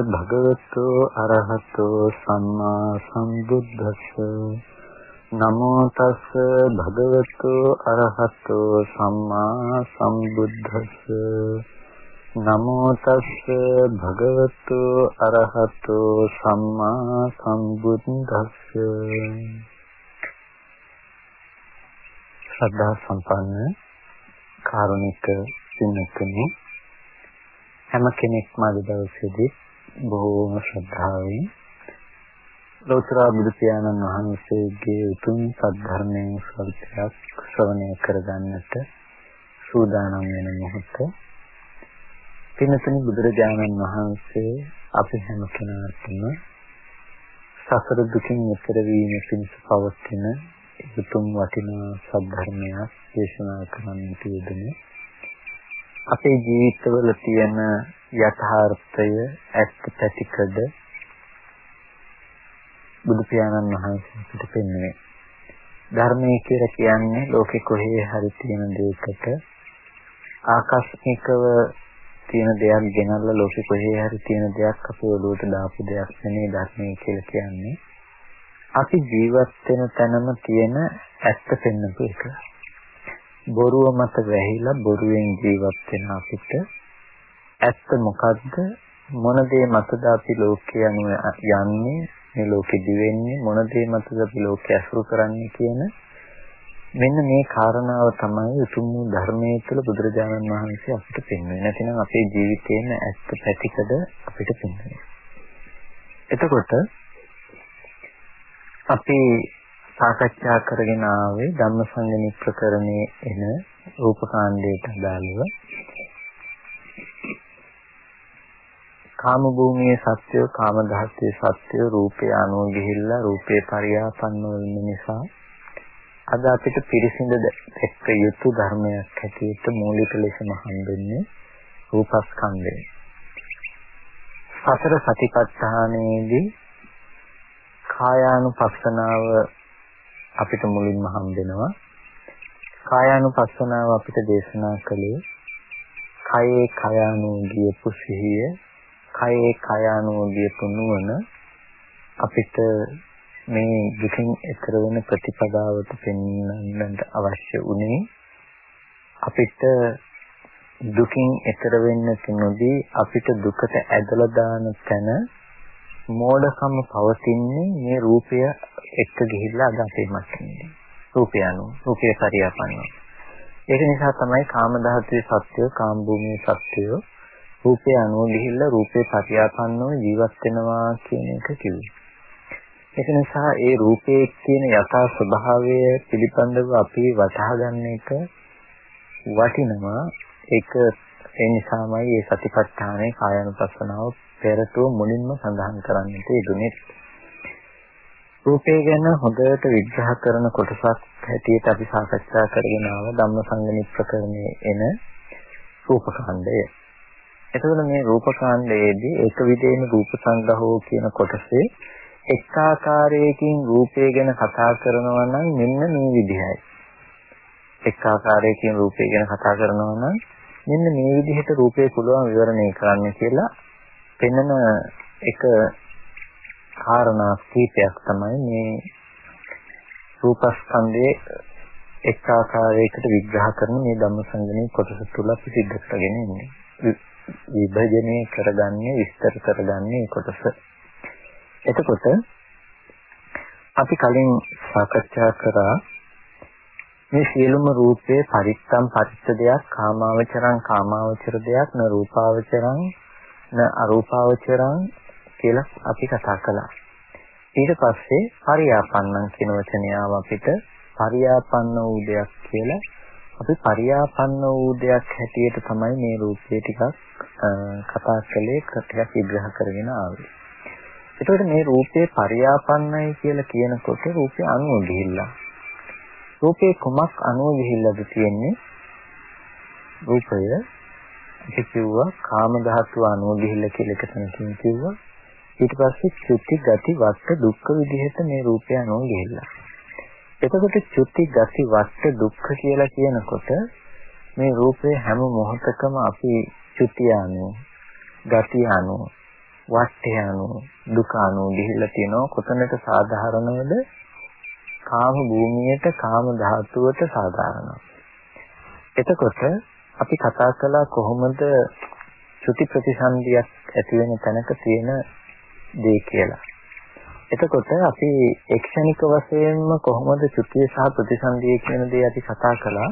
නමෝ තස් භගවතු අරහතෝ සම්මා සම්බුද්දස්ස. නමෝ තස් භගවතු අරහතෝ සම්මා සම්බුද්දස්ස. නමෝ තස් භගවතු අරහතෝ සම්මා සම්බුද්දස්ස. ශ්‍රද්ධා සම්පන්න කාරුණික සින්නකනේ හැම කෙනෙක්ම අද දවසේදී බොහෝම ශ්‍රද්ධාවෙන් ලෝතර බුදු පියාණන් වහන්සේගේ උතුම් සද්ධර්මයෙන් සල්පයක් ශ්‍රවණය කරගන්නට සූදානම් වෙන මොහොත පින්තුනි බුදුරජාණන් වහන්සේ අපි හැම කෙනාටම සසර දුකින් ඈතර වීම පිණිස පවතින උතුම් වටිනා සද්ධර්මයක් දේශනා කරන්නට යෙදුනේ අපේ ජීවිතවල තියෙන යථාර්ථය ඇත්ත පැතිකඩ බුදු පියාණන් වහන්සේ අපිට පෙන්වන්නේ ධර්මයේ කියලා කියන්නේ ලෝකෙ කොහේ හරි තියෙන දෙයකට ආකස්මිකව තියෙන දෙයක් ගෙනල්ලා ලෝකෙ කොහේ හරි තියෙන දෙයක් අපේ ඔළුවට දාපු දෙයක් නෙමෙයි ධර්මයේ කියලා කියන්නේ අපි ජීවත් වෙන තැනම තියෙන ඇත්ත පෙන්වපු එක. බොරුව මත වැහිලා බොරුවෙන් ජීවත් වෙන අපිට ඇත්ත මොකද්ද? මොන දේ මතද අපි ලෝකේ යන්නේ? මේ ලෝකෙ දිවෙන්නේ මොන දේ මතද අපි ලෝකේ අසුරු කරන්නේ කියන මෙන්න මේ කාරණාව තමයි උතුම් ධර්මයේ තුල බුදුරජාණන් වහන්සේ අපිට පෙන්වන්නේ. නැතිනම් අපේ ජීවිතේන ඇත්ත පැතිකඩ අපිට පෙන්වන්නේ. එතකොට අපි සාකච්ඡා කරගෙන ආවේ ධම්මසංගණි ප්‍රකරණයේ එන රූපකාණ්ඩයට අදාළව කාම භූමියේ සත්‍යය කාම ධාතුවේ සත්‍යය රූපේ අනුව ගිහිල්ලා රූපේ පරියාපන්න වෙන නිසා අද අපිට පිරිසිඳ එක්ක යුතු ධර්මයක් හැටියට මූලික ලෙසම හම්බෙන්නේ රූපස්කන්ධය. සතර සතිපට්ඨානයේදී කායානුපස්සනාව අපිට මුලින්ම හම්බෙනවා. කායානුපස්සනාව අපිට දේශනා කළේ කයේ කයානුගිය පුසිහිය, කයේ කයානුගිය තුනුවන අපිට මේ දුකින් එතර වෙන ප්‍රතිපදාවට පෙන්වන්නට අවශ්‍ය උනේ අපිට දුකින් එතර වෙන්න තුනදී අපිට දුකට ඇදලා දාන තැන මෝඩකම පවතින්නේ මේ රූපය එක්ක ගිහිල්ලා අද අපේ මතන්නේ. රූපය අනුව රූපය පරියාපන්නවා. ඒක නිසා තමයි කාම ධාතුවේ සත්‍යය කාම භූමියේ සත්‍යය රූපය අනුව ගිහිල්ලා රූපේ පරියාපන්නව ජීවත් වෙනවා කියන එක කිව්වේ. ඒක නිසා ඒ රූපයේ තියෙන යථා ස්වභාවය පිළිබඳව අපි වටහා ගන්න එක වටිනවා. ඒක ඒ නිසාමයි මේ සතිපට්ඨානයේ කායानुපස්සනාව පෙරටුව මුලින්ම සඳහන් කරන්නට යෙදුනේ. රූපය ගැන හොඳට විග්‍රහ කරන කොටසක් හැටියට අපි සාකච්ඡා කරගෙන ආව ධම්මසංගණි ප්‍රකරණයේ එන රූපකාණ්ඩය. එතකොට මේ රූපකාණ්ඩයේදී එක විදේම රූප සංග්‍රහෝ කියන කොටසේ එක් ආකාරයකින් රූපය ගැන කතා කරනවා නම් මෙන්න මේ විදිහයි. එක් ආකාරයකින් රූපය ගැන කතා කරනවා නම් මෙන්න මේ විදිහට රූපය පුළුවන් විවරණය කරන්න කියලා පෙන්වන එක කාරණා කීපයක් තමයි මේ රූපස්කන්ධයේ එක් ආකාරයකට විග්‍රහ කරන මේ ධම්මසංගණී කොටස තුල අපි සිද්ධ කරගෙන ඉන්නේ. විභජනය කරගන්නේ විස්තර කරගන්නේ කොටස. එතකොට අපි කලින් සාකච්ඡා කරා මේ සියලුම රූපේ පරිත්තම් පරිත්ත දෙයක් කාමාවචරං කාමාවචර දෙයක් න රූපාවචරං න අරූපාවචරං කියලා අපි කතා කළා. ඊට පස්සේ පරියාපන්නං කියන වචනය ආව අපිට පරියාපන්න වූ දෙයක් කියලා අපි පරියාපන්න වූ දෙයක් හැටියට තමයි මේ රූපය ටිකක් කතා කළේ ටිකක් විග්‍රහ කරගෙන ආවේ. එතකොට මේ රූපේ පරියාපන්නයි කියලා කියනකොට රූපේ අනුව ගිහිල්ලා. රූපේ කොමක් අනුව ගිහිල්ලාද තියෙන්නේ? රූපය අපි කිව්වා කාම ධාතුව අනුව ගිහිල්ලා කියලා එක තැනකින් කිව්වා. ඊට පස්සේ චුති ගති වට දුක්ඛ විදිහට මේ රූපය අනුව ගිහිල්ලා. එතකොට චුති ගති වට දුක්ඛ කියලා කියනකොට මේ රූපේ හැම මොහොතකම අපි චුතිය අනුව ගතිය අනුව වට්ටය අනුව දුක අනුව ගිහිල්ලා තියෙනවා. කොතනට සාධාරණවද? කාම භූමියට කාම ධාතුවට සාධාරණව. එතකොට අපි කතා කළා කොහොමද ත්‍ෘති ප්‍රතිසන්දියක් ඇති වෙන තැනක තියෙන දේ කියලා. එතකොට අපි එක්ෂණික වශයෙන්ම කොහොමද ත්‍ෘතිය සහ ප්‍රතිසන්දිය කියන දේ අපි කතා කළා.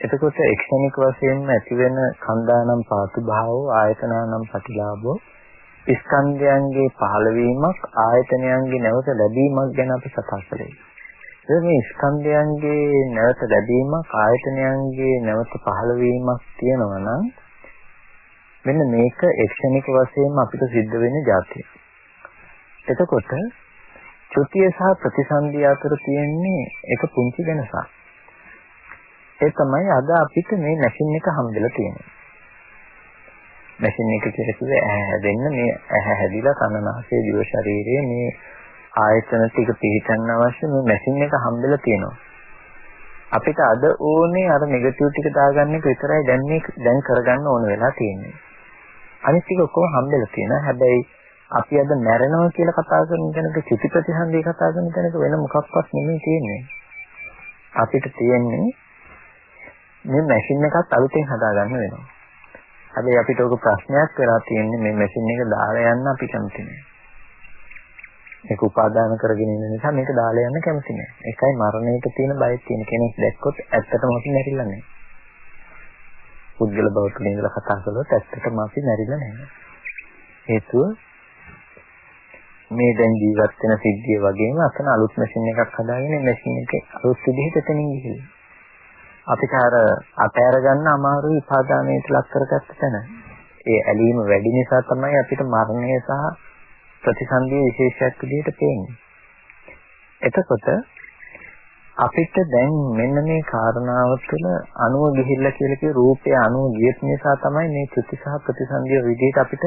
එතකොට එක්ෂණික වශයෙන්ම ඇති වෙන කන්දානම් පාතු භාවෝ ආයතනානම් ප්‍රතිලාභෝ ස්කන්ධයන්ගේ පහළවීමක් ආයතනයන්ගේ නැවත ලැබීමක් ගැන අපි කතා කළේ. මේ ස්කන්ධයන්ගේ නැවත ලැබීමක් ආයතනයන්ගේ නැවත පහළවීමක් තියෙනවා නම් මෙන්න මේක එක්ෂණික වශයෙන්ම අපිට සිද්ධ වෙන්නේ જાතිය. එතකොට ත්‍ෘතිය සහ ප්‍රතිසන්දිය අතර තියෙන්නේ එක පුංචි වෙනසක්. ඒ තමයි අද අපිට මේ මැෂින් එක හම්බෙලා තියෙන්නේ. මැෂින් එක කියලා කිව්වේ ඇහැ හැදෙන්න මේ ඇහැ හැදිලා කනනාසය දිව ශරීරයේ මේ ආයතන ටික පිළිතන්න අවශ්‍ය මේ මැෂින් එක හම්බෙලා තියෙනවා. අපිට අද ඕනේ අර නෙගටිව් ටික දාගන්න එක විතරයි දැන් මේ දැන් කරගන්න ඕන වෙලා තියෙන්නේ. අනිත් ටික ඔක්කොම හම්බෙලා තියෙනවා. හැබැයි අපි අද මැරෙනවා කියලා කතා කරන තැනක චිති ප්‍රතිසන්දී කතා කරන තැනක වෙන මොකක්වත් නෙමෙයි තියෙන්නේ. අපිට තියෙන්නේ මේ මැෂින් එකත් අලුතෙන් හදාගන්න වෙනවා. හැබැයි අපිට ඔක ප්‍රශ්නයක් වෙලා තියෙන්නේ මේ මැෂින් එක දාලා යන්න අපි කැමති නෑ. ඒක උපාදාන කරගෙන ඉන්න නිසා මේක දාලා යන්න කැමති නෑ. ඒකයි මරණයට තියෙන බය තියෙන කෙනෙක් දැක්කොත් ඇත්තටම අපි මැරිලා නෑ. පුද්ගල බව තුළ ඉඳලා කතා කළොත් ඇත්තටම අපි මැරිලා නැහැ. හේතුව මේ දැන් ජීවත් වෙන සිද්ධිය වගේම අතන අලුත් මැෂින් එකක් හදාගෙන මැෂින් එකේ අලුත් විදිහට එතනින් ගිහිල්ලා. අපිට අර අතෑර ගන්න අමාරුයි උපාදානයට ලක් කරගත්ත තැන. ඒ ඇලීම වැඩි නිසා තමයි අපිට මරණය සහ ප්‍රතිසන්දියේ විශේෂයක් විදිහට පේන්නේ. එතකොට අපිට දැන් මෙන්න මේ කාරණාව තුළ අණුව ගිහිල්ලා කියලා කිය රූපය අණුව ගියත් නිසා තමයි මේ ත්‍ෘති සහ ප්‍රතිසන්දිය විදිහට අපිට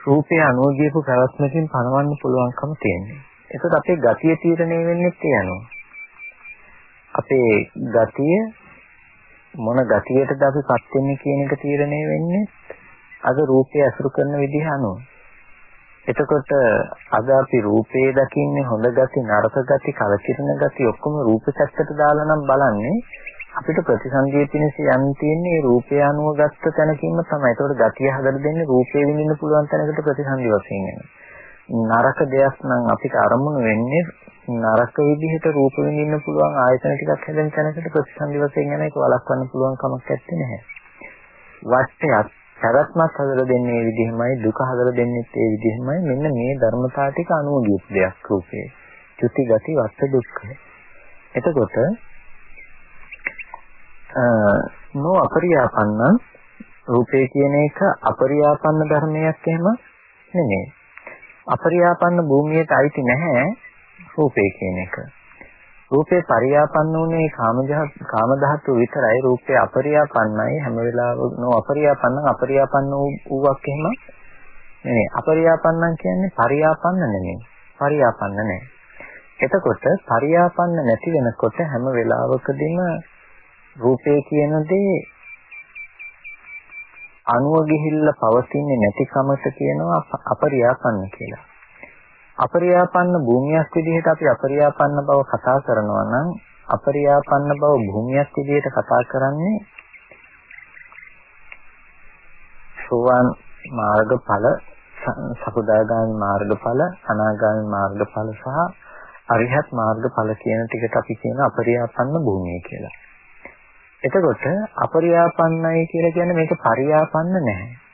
රූපය අණුව ගියපු ප්‍රවස්මකින් පණවන්න පුළුවන්කම තියෙන්නේ. ඒකත් අපේ ගතිය තීරණය වෙන්නේ ඒ අනුව. අපේ ගතිය මොන ගතියටද අපිපත් වෙන්නේ කියන එක තීරණය වෙන්නේ අද රූපය අසුරු කරන විදිහ අනුව. එතකොට අද අපි රූපේ දකින්නේ හොඳ ගති නරක ගති කලකිරෙන ගති ඔක්කොම රූප සැත්තට දාලා නම් බලන්නේ අපිට ප්‍රතිසන්දිය පිණිස යන් තියෙන්නේ රූපය අනුව ගත්ත තැනකින්ම තමයි. ඒතකොට ගතිය හදලා දෙන්නේ රූපේ විඳින්න පුළුවන් තැනකට ප්‍රතිසන්දි වශයෙන් එනවා. නරක දෙයක් නම් අපිට අරමුණු වෙන්නේ නරක විදිහට රූප විඳින්න පුළුවන් ආයතන ටිකක් හැදෙන තැනකට ප්‍රතිසන්දි වශයෙන් යන එක වළක්වන්න පුළුවන් කමක් නැත්තේ. වස්තයක් පැවැත්මක් හදලා දෙන්නේ මේ විදිහමයි දුක හදලා දෙන්නේත් ඒ විදිහමයි. මෙන්න මේ ධර්මතාව ටික අනුගියුත් දෙයක් රූපේ. චුති ගති වස්ස දුක්ඛ. එතකොට නෝ අපරියාපන්න රූපේ කියන එක අපරියාපන්න ධර්මයක් එහෙම නෙමෙයි. අපරියාපන්න භූමියට අයිති නැහැ රූපේ කියන එක. රූපේ පරියාපන්න උනේ කාම ධාතු විතරයි. රූපේ අපරියාපන්නයි. හැම වෙලාවෙම නෝ අපරියාපන්න අපරියාපන්න වූවක් එහෙම නෙමෙයි. අපරියාපන්නන් කියන්නේ පරියාපන්න නෙමෙයි. පරියාපන්න නැහැ එතකොට පරියාපන්න නැති වෙනකොට හැම වෙලාවකදීම රූපේ කියන දේ අණුව ගිහිල්ලා පවතින්නේ නැතිකමට කියනවා අපරියාපන්න කියලා. අපරියාපන්න භූමියක් විදිහට අපි අපරියාපන්න බව කතා කරනවා නම් අපරියාපන්න බව භූමියක් විදිහට කතා කරන්නේ සෝවාන් මාර්ගඵල සකුදාගාමී මාර්ගඵල අනාගාමී මාර්ගඵල සහ අරිහත් මාර්ගඵල කියන ටිකට අපි කියන අපරියාපන්න භූමිය කියලා. එතකොට අපරියාපන්නයි කියලා කියන්නේ මේක පරියාපන්න නැහැ.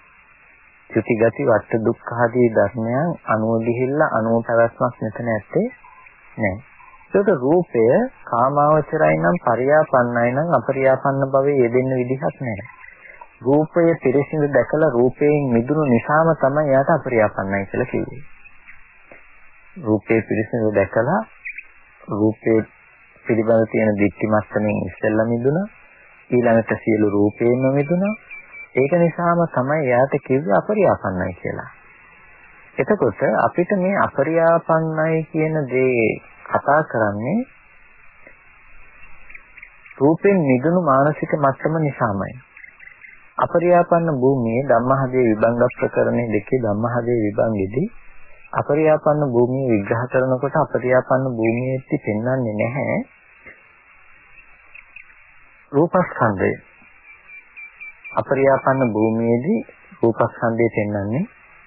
චුති ගති වට දුක්ඛ ආදී ධර්මයන් අනුව ගිහිල්ලා අනුව පැවැත්මක් මෙතන ඇත්තේ නැහැ. ඒකට රූපය කාමාවචරයි නම් පරියාපන්නයි නම් අපරියාපන්න භවයේ යෙදෙන්න විදිහක් නැහැ. රූපය පිරිසිදු දැකලා රූපයෙන් මිදුණු නිසාම තමයි එයාට අපරියාපන්නයි කියලා කිව්වේ. රූපේ පිරිසිදු දැකලා රූපේ පිළිබඳ තියෙන දික්ටි මත්තමින් ඉස්සෙල්ලා මිදුණා. ඊළඟට සියලු රූපේම මිදුණා. ඒක නිසාම තමයි එයාට කිව්වේ අපරියාපන්නයි කියලා. එතකොට අපිට මේ අපරියාපන්නයි කියන දේ කතා කරන්නේ රූපෙන් නිදුණු මානසික මට්ටම නිසාමයි. අපරියාපන්න භූමියේ ධම්මහදේ විභංග ප්‍රකරණේ දෙකේ ධම්මහදේ විභංගෙදී අපරියාපන්න භූමිය විග්‍රහ කරනකොට අපරියාපන්න භූමියේtti පෙන්වන්නේ නැහැ රූපස්කන්ධය. අපරියාපන්න භූමියේදී රූපස්කන්ධය පෙන්වන්නේ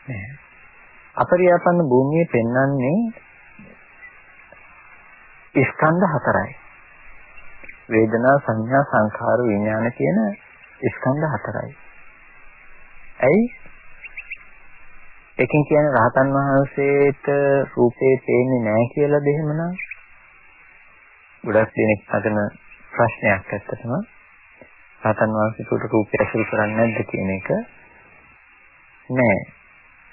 නැහැ. අපරියාපන්න භූමියේ පෙන්වන්නේ ස්කන්ධ හතරයි. වේදනා සංඥා සංඛාර විඥාන කියන ස්කන්ධ හතරයි. ඇයි? එකකින් කියන්නේ රහතන් වහන්සේට රූපේ පේන්නේ නැහැ කියලාද එහෙමනම්? ගොඩක් දෙනෙක් අතන ප්‍රශ්නයක් ඇත්තටම. රහතන් වහන්සේට රූපය ඇසුරු කරන්නේ නැද්ද කියන එක. නෑ.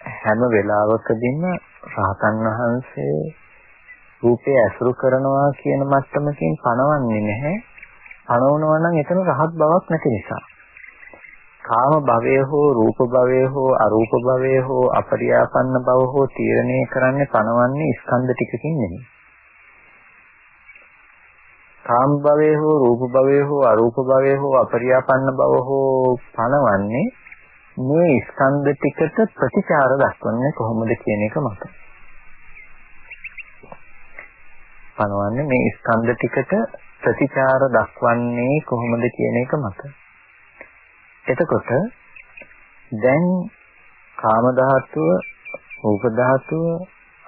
හැම වෙලාවකදීම රහතන් වහන්සේ රූපය ඇසුරු කරනවා කියන මට්ටමකින් පණවන්නේ නැහැ. පණවනවා නම් එතන රහත් බවක් නැති නිසා. කාම භවය හෝ රූප භවය හෝ අරූප භවය හෝ අපරියාපන්න භව හෝ තීරණය කරන්නේ පණවන්නේ ස්කන්ධ ටිකකින් නෙමෙයි. කාම භවය හෝ රූප භවය හෝ අරූප භවය හෝ අපරියාපන්න භව හෝ පණවන්නේ මේ ස්කන්ධ ටිකට ප්‍රතිචාර දක්වන්නේ කොහොමද කියන එක මත. පණවන්නේ මේ ස්කන්ධ ටිකට ප්‍රතිචාර දක්වන්නේ කොහොමද කියන එක මත. එතකොට දැන් කාම ධාතුව, රූප ධාතුව,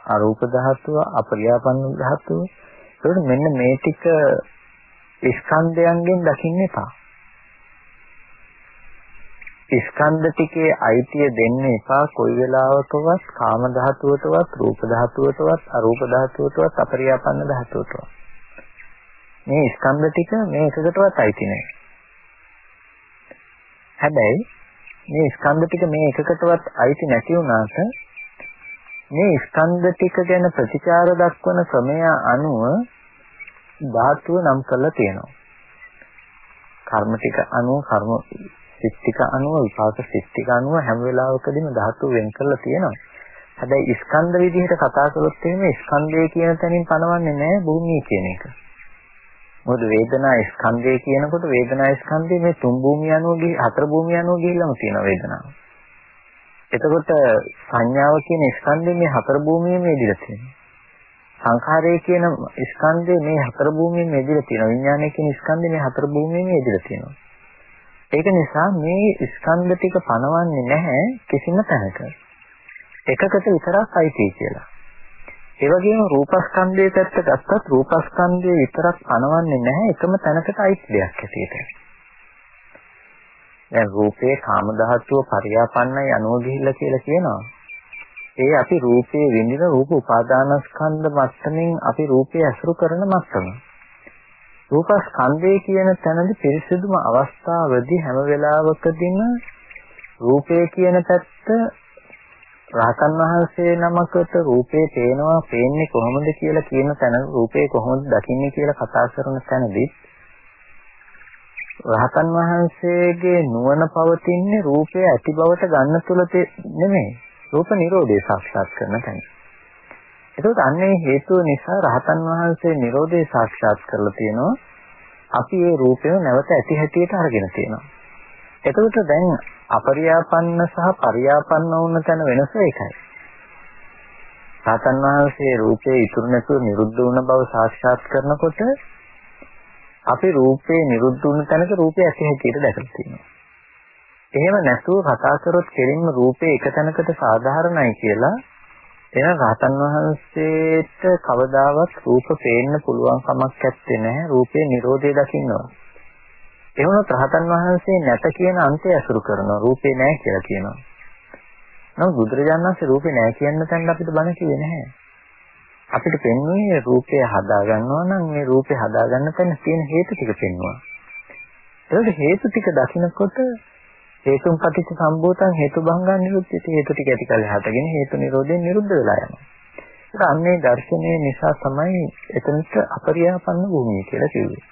අරූප ධාතුව, අපරියාපන්න ධාතුව. ඒකට මෙන්න මේ ටික ස්කන්ධයන්ගෙන් දකින්න එපා. ස්කන්ධ ටිකේ අයිතිය දෙන්න එපා. කොයි වෙලාවකවත් කාම ධාතුවටවත් රූප ධාතුවටවත් අරූප ධාතුවටවත් අපරියාපන්න ධාතුවටවත්. මේ ස්කන්ධ ටික මේ එකකටවත් අයිති නැහැ හැබැයි මේ ස්කන්ධ ටික මේ එකකටවත් අයිති නැති වුණාට මේ ස්කන්ධ ටික ගැන ප්‍රතිචාර දක්වන ක්‍රමය අනුව ධාතුව නම් කරලා තියෙනවා. කර්ම ටික අනුව කර්ම සිත්තික අනුව විපාක සිත්තික අනුව හැම වෙලාවකදීම ධාතුව වෙන් කරලා තියෙනවා. හැබැයි ස්කන්ධ විදිහට කතා කරොත් එහෙම ස්කන්ධය කියන තැනින් පනවන්නේ නැහැ භූමිය කියන එක. මොකද වේදනා ස්කන්ධය කියනකොට වේදනා ස්කන්ධය මේ තුන් භූමිය අනුව ගිහ හතර භූමිය අනුව ගිහිල්ලාම තියෙන වේදනාව. එතකොට සංඥාව කියන ස්කන්ධය මේ හතර භූමියෙම ඉදිරියට තියෙනවා. සංඛාරය කියන ස්කන්ධය මේ හතර භූමියෙම ඉදිරියට තියෙනවා. විඥානය කියන ස්කන්ධය මේ හතර භූමියෙම ඉදිරියට තියෙනවා. ඒක නිසා මේ ස්කන්ධ ටික පනවන්නේ නැහැ කිසිම තැනක. එකකට විතරක් අයිති කියලා. ඒ වගේම රූපස්කන්ධයේ පැත්ත ගත්තත් රූපස්කන්ධය විතරක් පනවන්නේ නැහැ එකම තැනකට අයිති දෙයක් හැටියට. දැන් රූපේ කාම ධාතුව පරියාපන්නයි අනුව ගිහිල්ලා කියලා කියනවා. ඒ අපි රූපේ විඳින රූප උපාදානස්කන්ධ මට්ටමින් අපි රූපේ ඇසුරු කරන මට්ටම. රූපස්කන්ධය කියන තැනදී පිරිසිදුම අවස්ථාවදී හැම වෙලාවකදීම රූපය කියන පැත්ත රහතන් වහන්සේ නමකට රූපේ පේනවා පේන්නේ කොහොමද කියලා කියන තැන රූපේ කොහොමද දකින්නේ කියලා කතා කරන තැනදී රහතන් වහන්සේගේ නුවණ පවතින්නේ රූපය ඇති බවට ගන්න තුල නෙමෙයි රූප නිරෝධය සාක්ෂාත් කරන තැන. ඒකත් අන්නේ හේතුව නිසා රහතන් වහන්සේ නිරෝධය සාක්ෂාත් කරලා තියෙනවා. අපි මේ රූපය නැවත ඇති හැටියට අරගෙන තියෙනවා. එතකොට දැන් අපරියාපන්න සහ පරියාපන්න වුණ තැන වෙනස ඒකයි. සාතන් වහන්සේ රූපේ ඉතුරු නැතුව නිරුද්ධ වුණ බව සාක්ෂාත් කරනකොට අපි රූපේ නිරුද්ධ වුණ තැනක රූපය ඇති හැටියට දැකලා තියෙනවා. එහෙම නැතුව කතා කරොත් කෙලින්ම රූපේ එක තැනකට සාධාරණයි කියලා එන රහතන් වහන්සේට කවදාවත් රූප පේන්න පුළුවන් කමක් නැත්තේ නෑ රූපේ Nirodhe දකින්නවා. එහෙමනොත් රහතන් වහන්සේ නැත කියන අන්තය අසුරු කරනවා රූපේ නැහැ කියලා කියනවා. නමුත් බුදුරජාණන් වහන්සේ රූපේ නැහැ කියන තැන අපිට බණ කිව්වේ නැහැ. අපිට පෙන්වන්නේ රූපය හදා ගන්නවා නම් මේ රූපේ හදා ගන්න තැන තියෙන හේතු ටික පෙන්වනවා. ඒකට හේතු ටික දකිනකොට හේතුන් පටිච්ච සම්භූතං හේතු භංගං නිරුද්ධිත හේතු ටික ඇති කල හටගෙන හේතු නිරෝධයෙන් නිරුද්ධ වෙලා යනවා. ඒක අන්නේ දර්ශනය නිසා තමයි එතනට අපරියාපන්න භූමිය කියලා කිව්වේ.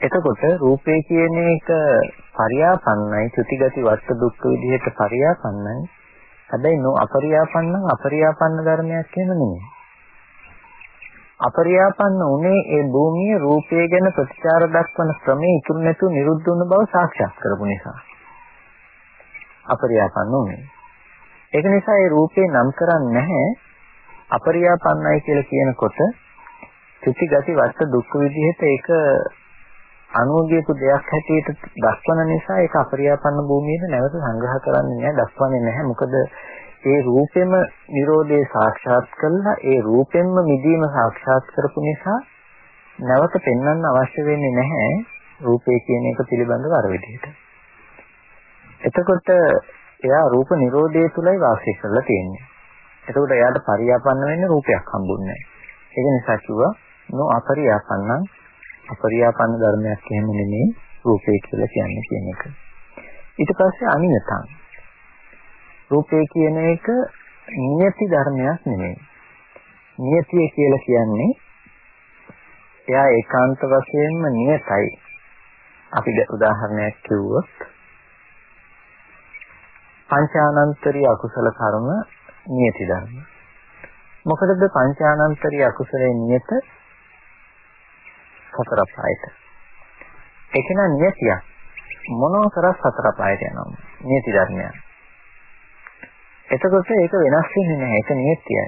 එතකොට රූපේ කියන එක පරියාපන්නයි චුතිගති වස්තු දුක්ඛ විදිහට පරියාපන්නයි. හැබැයි නො අපරියාපන්නං අපරියාපන්න ධර්මයක් කියන නෙමෙයි. අපරියාපන්න උනේ ඒ භූමිය රූපය ගැන ප්‍රතිචාර දක්වන ක්‍රමයේ ඉතුරු නැතුව නිරුද්ධ වුණ බව සාක්ෂාත් කරපු නිසා. අපරියාපන්න උනේ. ඒක නිසා ඒ රූපේ නම් කරන්නේ නැහැ අපරියාපන්නයි කියලා කියනකොට චුති ගති වට දුක් විදිහට ඒක අනුගියපු දෙයක් හැටියට දක්වන නිසා ඒක අපරියාපන්න භූමියේද නැවත සංග්‍රහ කරන්නේ නැහැ දක්වන්නේ නැහැ මොකද ඒ රූපෙම Nirodhe සාක්ෂාත් කළා ඒ රූපෙන්ම මිදීම සාක්ෂාත් කරපු නිසා නැවත පෙන්වන්න අවශ්‍ය වෙන්නේ නැහැ රූපේ කියන එක පිළිබඳව අර විදිහට. එතකොට එයා රූප Nirodhe තුලයි වාසය කරලා තියෙන්නේ. එතකොට එයාට පරියාපන්න වෙන්නේ රූපයක් හම්බුන්නේ නැහැ. ඒක නිසා කිව්වා නෝ අපරියාපන්නං අපරියාපන්න ධර්මයක් එහෙම නෙමෙයි රූපේ කියලා කියන්නේ කියන එක. ඊට පස්සේ අනියතං රූපේ කියන එක නියති ධර්මයක් නෙමෙයි. නියතිය කියලා කියන්නේ එයා ඒකාන්ත වශයෙන්ම නියතයි. අපි උදාහරණයක් කිව්වොත් පංචානන්තරී අකුසල කර්ම නියති ධර්ම. මොකටද පංචානන්තරී අකුසලේ නියත සතර පායට. ඒක න නියතියක්. මොනෝ කරස් සතර පායට යනවා. නියති ධර්මයක්. එතකොට ඒක වෙනස් වෙන්නේ නැහැ. ඒක නියතියයි.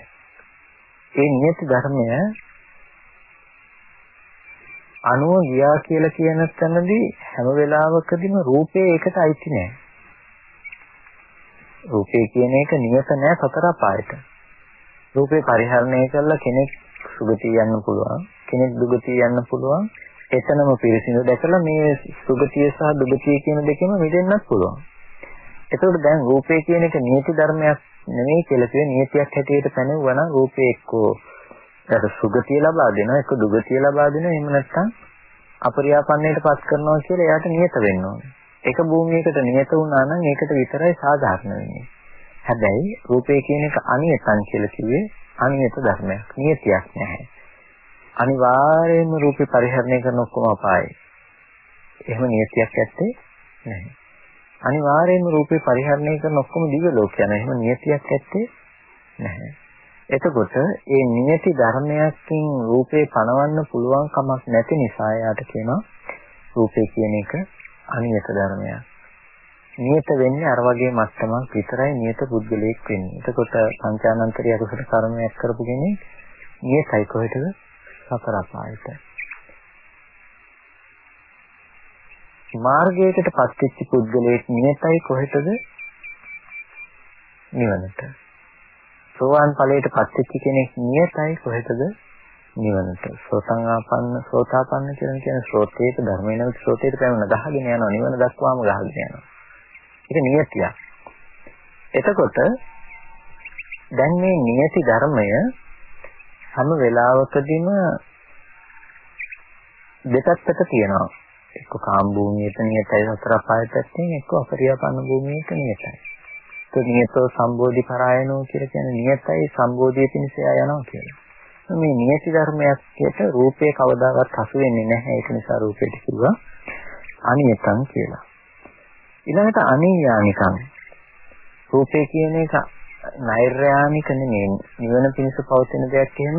ඒ නියති ධර්මය අනුව ගියා කියලා කියන තැනදී හැම වෙලාවකදීම රූපේ ඒකට අයිති නෑ. රූපේ කියන එක නියත නෑ සතර පායට. රූපේ පරිහරණය කළා කෙනෙක් සුගතිය යන්න පුළුවන්. කෙනෙක් දුගතිය යන්න පුළුවන්. එතනම පිරිසිදු දැකලා මේ සුගතිය සහ දුගතිය කියන දෙකම මිදෙන්නත් පුළුවන්. එතකොට දැන් රූපය කියන එක නියති ධර්මයක් නෙමෙයි කියලා කියේ නියතියක් හැටියට පැනෙවුවා නම් රූපේ එක්කෝ අර සුගතිය ලබා දෙනවා එක්ක දුගතිය ලබා දෙනවා එහෙම නැත්නම් අපරියාපන්නයට පත් කරනවා කියලා එයාට නියත වෙන්න ඕනේ. ඒක භූමියකට නියත වුණා නම් ඒකට විතරයි සාධාරණ වෙන්නේ. හැබැයි රූපේ කියන එක අනියතන් කියලා කිව්වේ අනියත ධර්මයක්. නියතියක් නැහැ. අනිවාර්යයෙන්ම රූපේ පරිහරණය කරන ඔක්කොම අපායයි. එහෙම නියතියක් ඇත්තේ නැහැ. අනිවාර්යයෙන්ම රූපේ පරිහරණය කරන ඔක්කොම දිව්‍ය ලෝක යන එහෙම නියතියක් ඇත්තේ නැහැ. එතකොට ඒ නියති ධර්මයකින් රූපේ පණවන්න පුළුවන් කමක් නැති නිසා යාට කියනවා රූපේ කියන එක අනියත ධර්මයක්. නියත වෙන්නේ අර වගේ මට්ටමක් විතරයි නියත පුද්ගලයෙක් වෙන්නේ. එතකොට පංචානන්තරිය අකුසල කර්මයක් කරපු කෙනෙක් නියතයි කොහෙටද? සතර පායට. මාර්ගයකට පත්වෙච්ච පුද්ගලයෙක් නියතයි කොහෙටද නිවනට. සෝවාන් ඵලයට පත්වෙච්ච කෙනෙක් නියතයි කොහෙටද නිවනට. සෝතං ආපන්න සෝතාපන්න කියන කියන්නේ ශ්‍රෝතේක ධර්මේන ශ්‍රෝතේට පැමිණ ගහගෙන යනවා නිවන දක්වාම ගහගෙන යනවා. ඒක නියතියක්. එතකොට දැන් මේ නියති ධර්මය හැම වෙලාවකදීම දෙපැත්තක තියෙනවා. එක්ක කාම භූමියට නියතයි සතර පායතෙන් එක්ක අපරියාපන්න භූමියට නියතයි. તો නියතෝ සම්බෝධි පරායනෝ කියලා කියන්නේ නියතයි සම්බෝධිය පිණිස යනවා කියලා. මේ නියති ධර්මයක්ට රූපේ කවදාවත් හසු වෙන්නේ නැහැ. ඒක නිසා රූපයට කිව්වා අනියතං කියලා. ඊළඟට අනියානිකං. රූපේ කියන එක නෛර්යානික නෙමෙයි. නිවන පිණිස පවතින දෙයක් එහෙම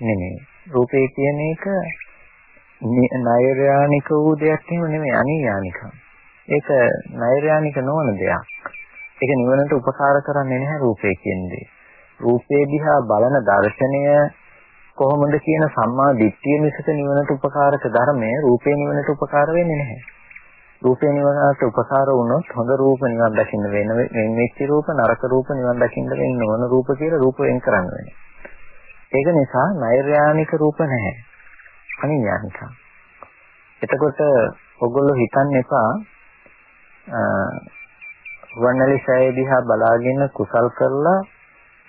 නෙමෙයි. රූපේ කියන එක නෛර්යානික වූ දෙයක් එහෙම නෙමෙයි අනියානික. ඒක නෛර්යානික නොවන දෙයක්. ඒක නිවනට උපකාර කරන්නේ නැහැ රූපේ කියන්නේ. රූපේ දිහා බලන දර්ශනය කොහොමද කියන සම්මා දිට්ඨිය මිසක නිවනට උපකාරක ධර්මය රූපේ නිවනට උපකාර වෙන්නේ නැහැ. රූපේ නිවනට උපකාර වුණොත් හොඳ රූප නිවන් දකින්න වෙන වෙච්ච රූප නරක රූප නිවන් දකින්න වෙන්න ඕන රූප කියලා රූප වෙන් කරන්න වෙනවා. ඒක නිසා නෛර්යානික රූප නැහැ. අනියානිකං. එතකොට ඔගොල්ලෝ හිතන්න එපා වන්නලි සෑය දිහා බලාගෙන කුසල් කරලා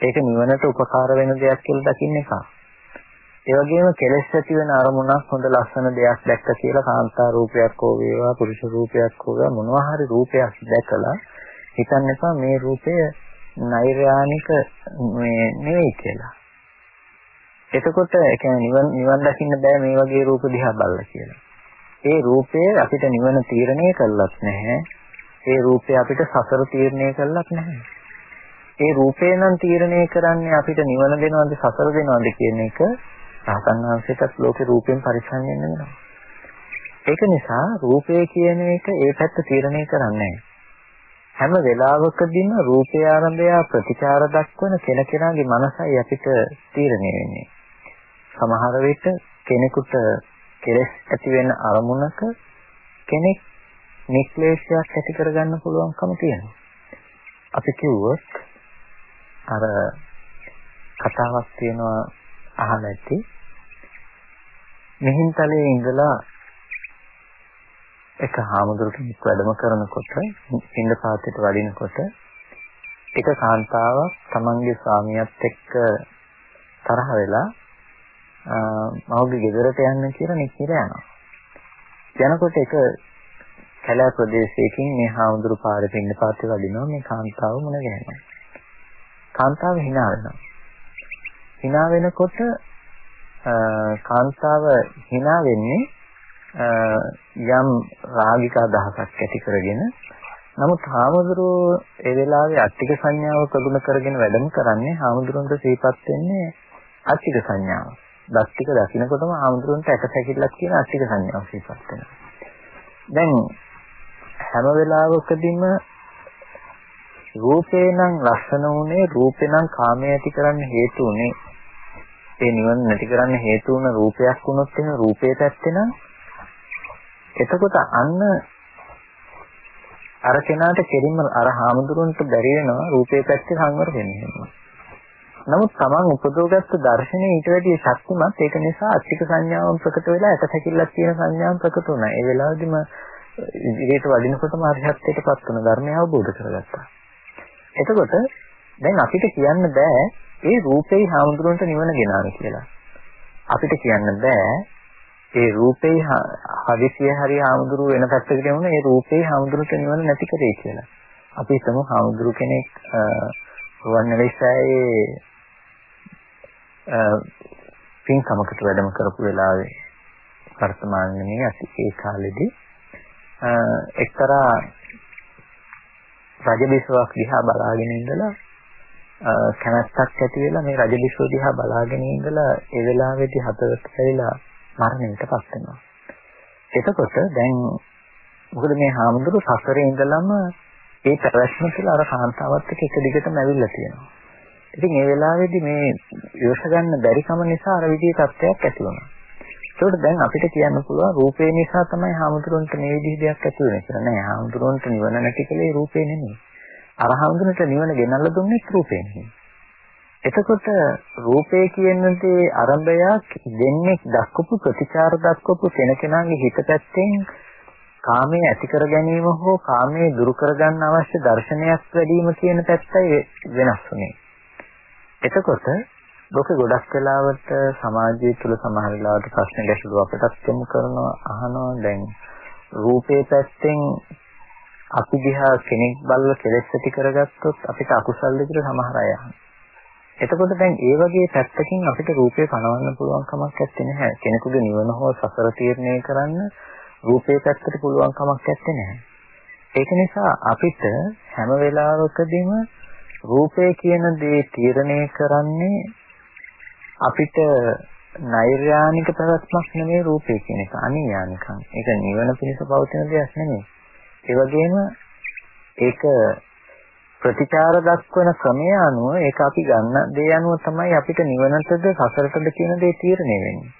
ඒක නිවනට උපකාර වෙන දෙයක් කියලා දකින්න එපා. ඒ වගේම කෙලෙස් ඇති වෙන අරමුණක් හොඳ ලස්සන දෙයක් දැක්ක කියලා කාන්තා රූපයක් හෝ වේවා පුරුෂ රූපයක් හෝ වේවා මොනවා හරි රූපයක් දැකලා හිතන්න එපා මේ රූපය නෛර්යානික මේ නෙවෙයි කියලා. එතකොට ඒ කියන්නේ නිවන් නිවන් දකින්න බෑ මේ වගේ රූප දිහා බලලා කියලා. ඒ රූපය අපිට නිවන තීරණය කළත් නැහැ. ඒ රූපය අපිට සසර තීරණය කළත් නැහැ. ඒ රූපේ නම් තීරණය කරන්නේ අපිට නිවන දෙනවද සසර දෙනවද කියන එක රහතන් වහන්සේටත් ලෝකේ රූපයෙන් පරිස්සම් වෙන්න වෙනවා. ඒක නිසා රූපය කියන එක ඒ පැත්ත තීරණය කරන්නේ හැම වෙලාවකදීම රූපය ආරම්භය ප්‍රතිචාර දක්වන කෙනකෙනාගේ මනසයි අපිට තීරණය වෙන්නේ. සමහර විට කෙනෙකුට කෙලස් ඇති වෙන අරමුණක කෙනෙක් නික්ලේශයක් ඇති කරගන්න පුළුවන්කම තියෙනවා. අපි කිව්වොත් අර කතාවක් තියෙනවා අහලා ඇති. මිහින්තලේ ඉඳලා එක හාමුදුරු කෙනෙක් වැඩම කරනකොට ඉන්න පාතේට වඩිනකොට එක කාන්තාවක් තමන්ගේ ස්වාමියාත් එක්ක තරහ වෙලා මවගේ ගෙදරට යන්න කියලා නික්කිර යනවා. යනකොට එක කැලෑ ප්‍රදේශයකින් මේ හාමුදුරු පාරේ පින්න පාතේ වඩිනවා මේ කාන්තාව මුණ ගැහෙනවා. කාන්තාව hina වෙනවා. hina වෙනකොට කාන්තාව hina වෙන්නේ යම් රාගික අදහසක් ඇති කරගෙන නමුත් හාමුදුරුවෝ ඒ වෙලාවේ අට්ටික සංඥාව ප්‍රගුණ කරගෙන වැඩම කරන්නේ හාමුදුරුවන්ට සිහිපත් වෙන්නේ අට්ටික සංඥාව. දස්තික දකින්නකොටම හාමුදුරුවන්ට ඇට සැකිල්ලක් කියන අට්ටික සංඥාව සිහිපත් වෙනවා. දැන් හැම වෙලාවකදීම රූපේ නම් ලස්සන උනේ රූපේ නම් කාමයේ ඇති කරන්න හේතු උනේ ඒ නිවන නැති කරන්න හේතු වුණ රූපයක් වුණොත් එහෙනම් රූපේ පැත්තේ නම් එතකොට අන්න අර කෙනාට කෙලින්ම අර හාමුදුරන්ට බැරි වෙනවා රූපේ පැත්තේ සංවර වෙන්න. නමුත් Taman උපදෝගත්තු දර්ශනය ඊට වැඩිය ශක්තිමත් ඒක නිසා අත්‍යක සංඥාවන් ප්‍රකට වෙලා ඇටසැකිල්ලක් තියෙන සංඥාවන් ප්‍රකට වුණා. ඒ වෙලාවෙදිම ඉදිරියට වඩිනකොටම අරහත්ත්වයටපත් වුණ ධර්මය අවබෝධ කරගත්තා. එතකොට දැන් අපිට කියන්න බෑ ඒ රූපේ හාමුදුරන්ට නිවන ගෙනාන කියලා. අපිට කියන්න බෑ ඒ රූපේ හදිසිය හරි හාමුදුරු වෙන පැත්තකට යමුන ඒ රූපේ හාමුදුරුට නිවන නැති කරේ කියලා. අපි හිතමු හාමුදුරු කෙනෙක් රුවන්වැලිසෑයේ පින්කමකට වැඩම කරපු වෙලාවේ වර්තමානයේ අති ඒ කාලෙදී එක්තරා රජබිසවක් දිහා බලාගෙන ඉඳලා කැමැත්තක් ඇති වෙලා මේ රජබිසව දිහා බලාගෙන ඉඳලා ඒ වෙලාවේදී හතරට ඇවිලා මරණයටපත් වෙනවා. එතකොට දැන් මොකද මේ හාමුදුරු සසරේ ඉඳලම ඒ පැවැත්ම කියලා අර කාන්තාවත් එක්ක එක දිගටම ඇවිල්ලා තියෙනවා. ඉතින් ඒ වෙලාවේදී මේ යොස ගන්න බැරි කම නිසා අර විදිහේ තත්ත්වයක් ඇති වුණා. ඒකට දැන් අපිට කියන්න පුළුවන් රූපේ නිසා තමයි හාමුදුරන්ට මේ විදිහ දෙයක් ඇති වෙන්නේ කියලා. නෑ හාමුදුරන්ට නිවන නැති කලේ රූපේ නෙමෙයි. අර හාමුදුරන්ට නිවන ගෙනල්ලා දුන්නේ රූපේ නෙමෙයි. එතකොට රූපේ කියන දේ ආරම්භයක් දෙන්නේ දක්වපු ප්‍රතිචාර දක්වපු කෙනකෙනාගේ හිත පැත්තෙන් කාමයේ ඇති කර ගැනීම හෝ කාමයේ දුරු කර ගන්න අවශ්‍ය දර්ශනයක් වැඩිම කියන පැත්තයි වෙනස් වුනේ. එතකොට ලෝකෙ ගොඩක් වෙලාවට සමාජය තුළ සමහර වෙලාවට ප්‍රශ්න ගැටළු අපටත් යොමු කරනවා අහනවා දැන් රූපේ පැත්තෙන් අපි දිහා කෙනෙක් බලලා කෙලෙස් ඇති කරගත්තොත් අපිට අකුසල් දෙකට සමහර අය අහනවා. එතකොට දැන් ඒ වගේ පැත්තකින් අපිට රූපේ පනවන්න පුළුවන් කමක් නැත්තේ නැහැ. කෙනෙකුගේ නිවන හෝ සසර තීරණය කරන්න රූපේ පැත්තට පුළුවන් කමක් නැත්තේ නැහැ. ඒක නිසා අපිට හැම වෙලාවකදීම රූපේ කියන දේ තීරණය කරන්නේ අපිට නෛර්යානික පැවැත්මක් නෙමෙයි රූපේ කියන එක. අනියානිකම්. ඒක නිවන පිණිස පවතින දෙයක් නෙමෙයි. ඒ වගේම ඒක ප්‍රතිචාර දක්වන ක්‍රමය අනුව ඒක අපි ගන්න දේ අනුව තමයි අපිට නිවනටද සසරටද කියන දේ තීරණය වෙන්නේ.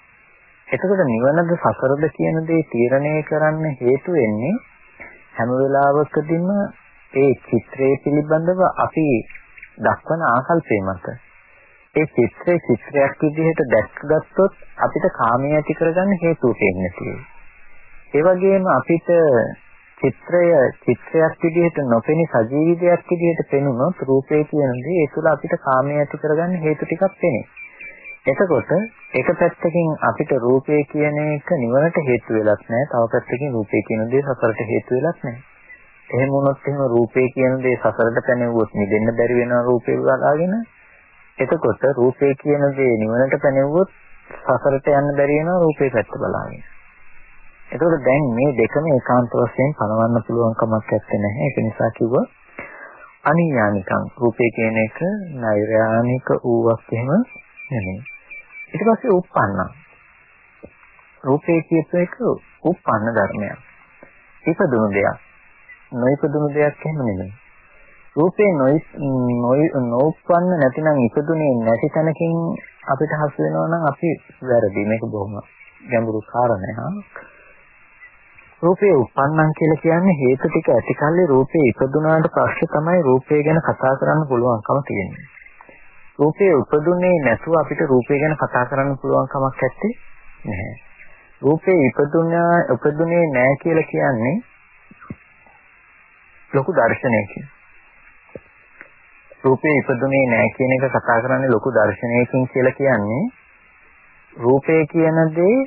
එතකොට නිවනද සසරද කියන දේ තීරණය කරන්න හේතු වෙන්නේ හැම වෙලාවකදීම ඒ චිත්‍රයේ පිළිබඳව අපි දක්වන ආකල්පය මත. ඒ චිත්‍රේ චිත්‍රයක් විදිහට දැක්ගත්තොත් අපිට කාමයේ ඇති කරගන්න හේතු වෙන්නේ ඒ වගේම අපිට චිත්‍රය චිත්‍රයක් විදිහට නොපෙනී සජීවී දෙයක් විදිහට පෙනුනොත් රූපේ කියන දේ ඒ තුළ අපිට කාමයේ ඇති කරගන්න හේතු ටිකක් පෙනේ. එතකොට එක පැත්තකින් අපිට රූපේ කියන එක නිවනට හේතු වෙලක් නැහැ. තව පැත්තකින් රූපේ කියන දේ සසරට හේතු වෙලක් නැහැ. එහෙම වුණොත් එහෙම රූපේ කියන දේ සසරට පැනෙවුවොත් නිදෙන්න බැරි වෙනවා රූපේ බලාගෙන. එතකොට රූපේ කියන දේ නිවනට පැනෙවුවොත් සසරට යන්න බැරි වෙනවා රූපේ පැත්ත බලාගෙන. එතකොට දැන් මේ දෙකම ඒකාන්ත වශයෙන් පනවන්න පුළුවන් කමක් නැත්තේ. ඒක නිසා කිව්වා අනියානිකං රූපේ කියන එක නෛර්යානික ඌවක් එහෙම නෙමෙයි. ඊට පස්සේ උප්පන්නා. රූපේ කියපු එක උප්පන්න ධර්මයක්. ඉපදුණු දෙයක්. නොඉපදුණු දෙයක් එහෙම නෙමෙයි. රූපේ නොඋප්පන්න නැතිනම් ඉපදුනේ නැති තැනකින් අපිට හසු වෙනවා නම් අපි වැරදි. මේක බොහොම ගැඹුරු කාරණයක්. රූපේ උප්පන්නන් කියලා කියන්නේ හේතු ටික ඇතිකල්ලි රූපේ ඉපදුනාට පස්සේ තමයි රූපය ගැන කතා කරන්න පුළුවන්කම තියෙන්නේ. රූපේ උපදුනේ නැතුව අපිට රූපය ගැන කතා කරන්න පුළුවන් කමක් නැත්තේ නැහැ. රූපේ ඉපදුනා උපදුනේ නැහැ කියලා කියන්නේ ලොකු දර්ශනයකින්. රූපේ ඉපදුනේ නැහැ කියන එක කතා කරන්නේ ලොකු දර්ශනයකින් කියලා කියන්නේ රූපය කියන දේ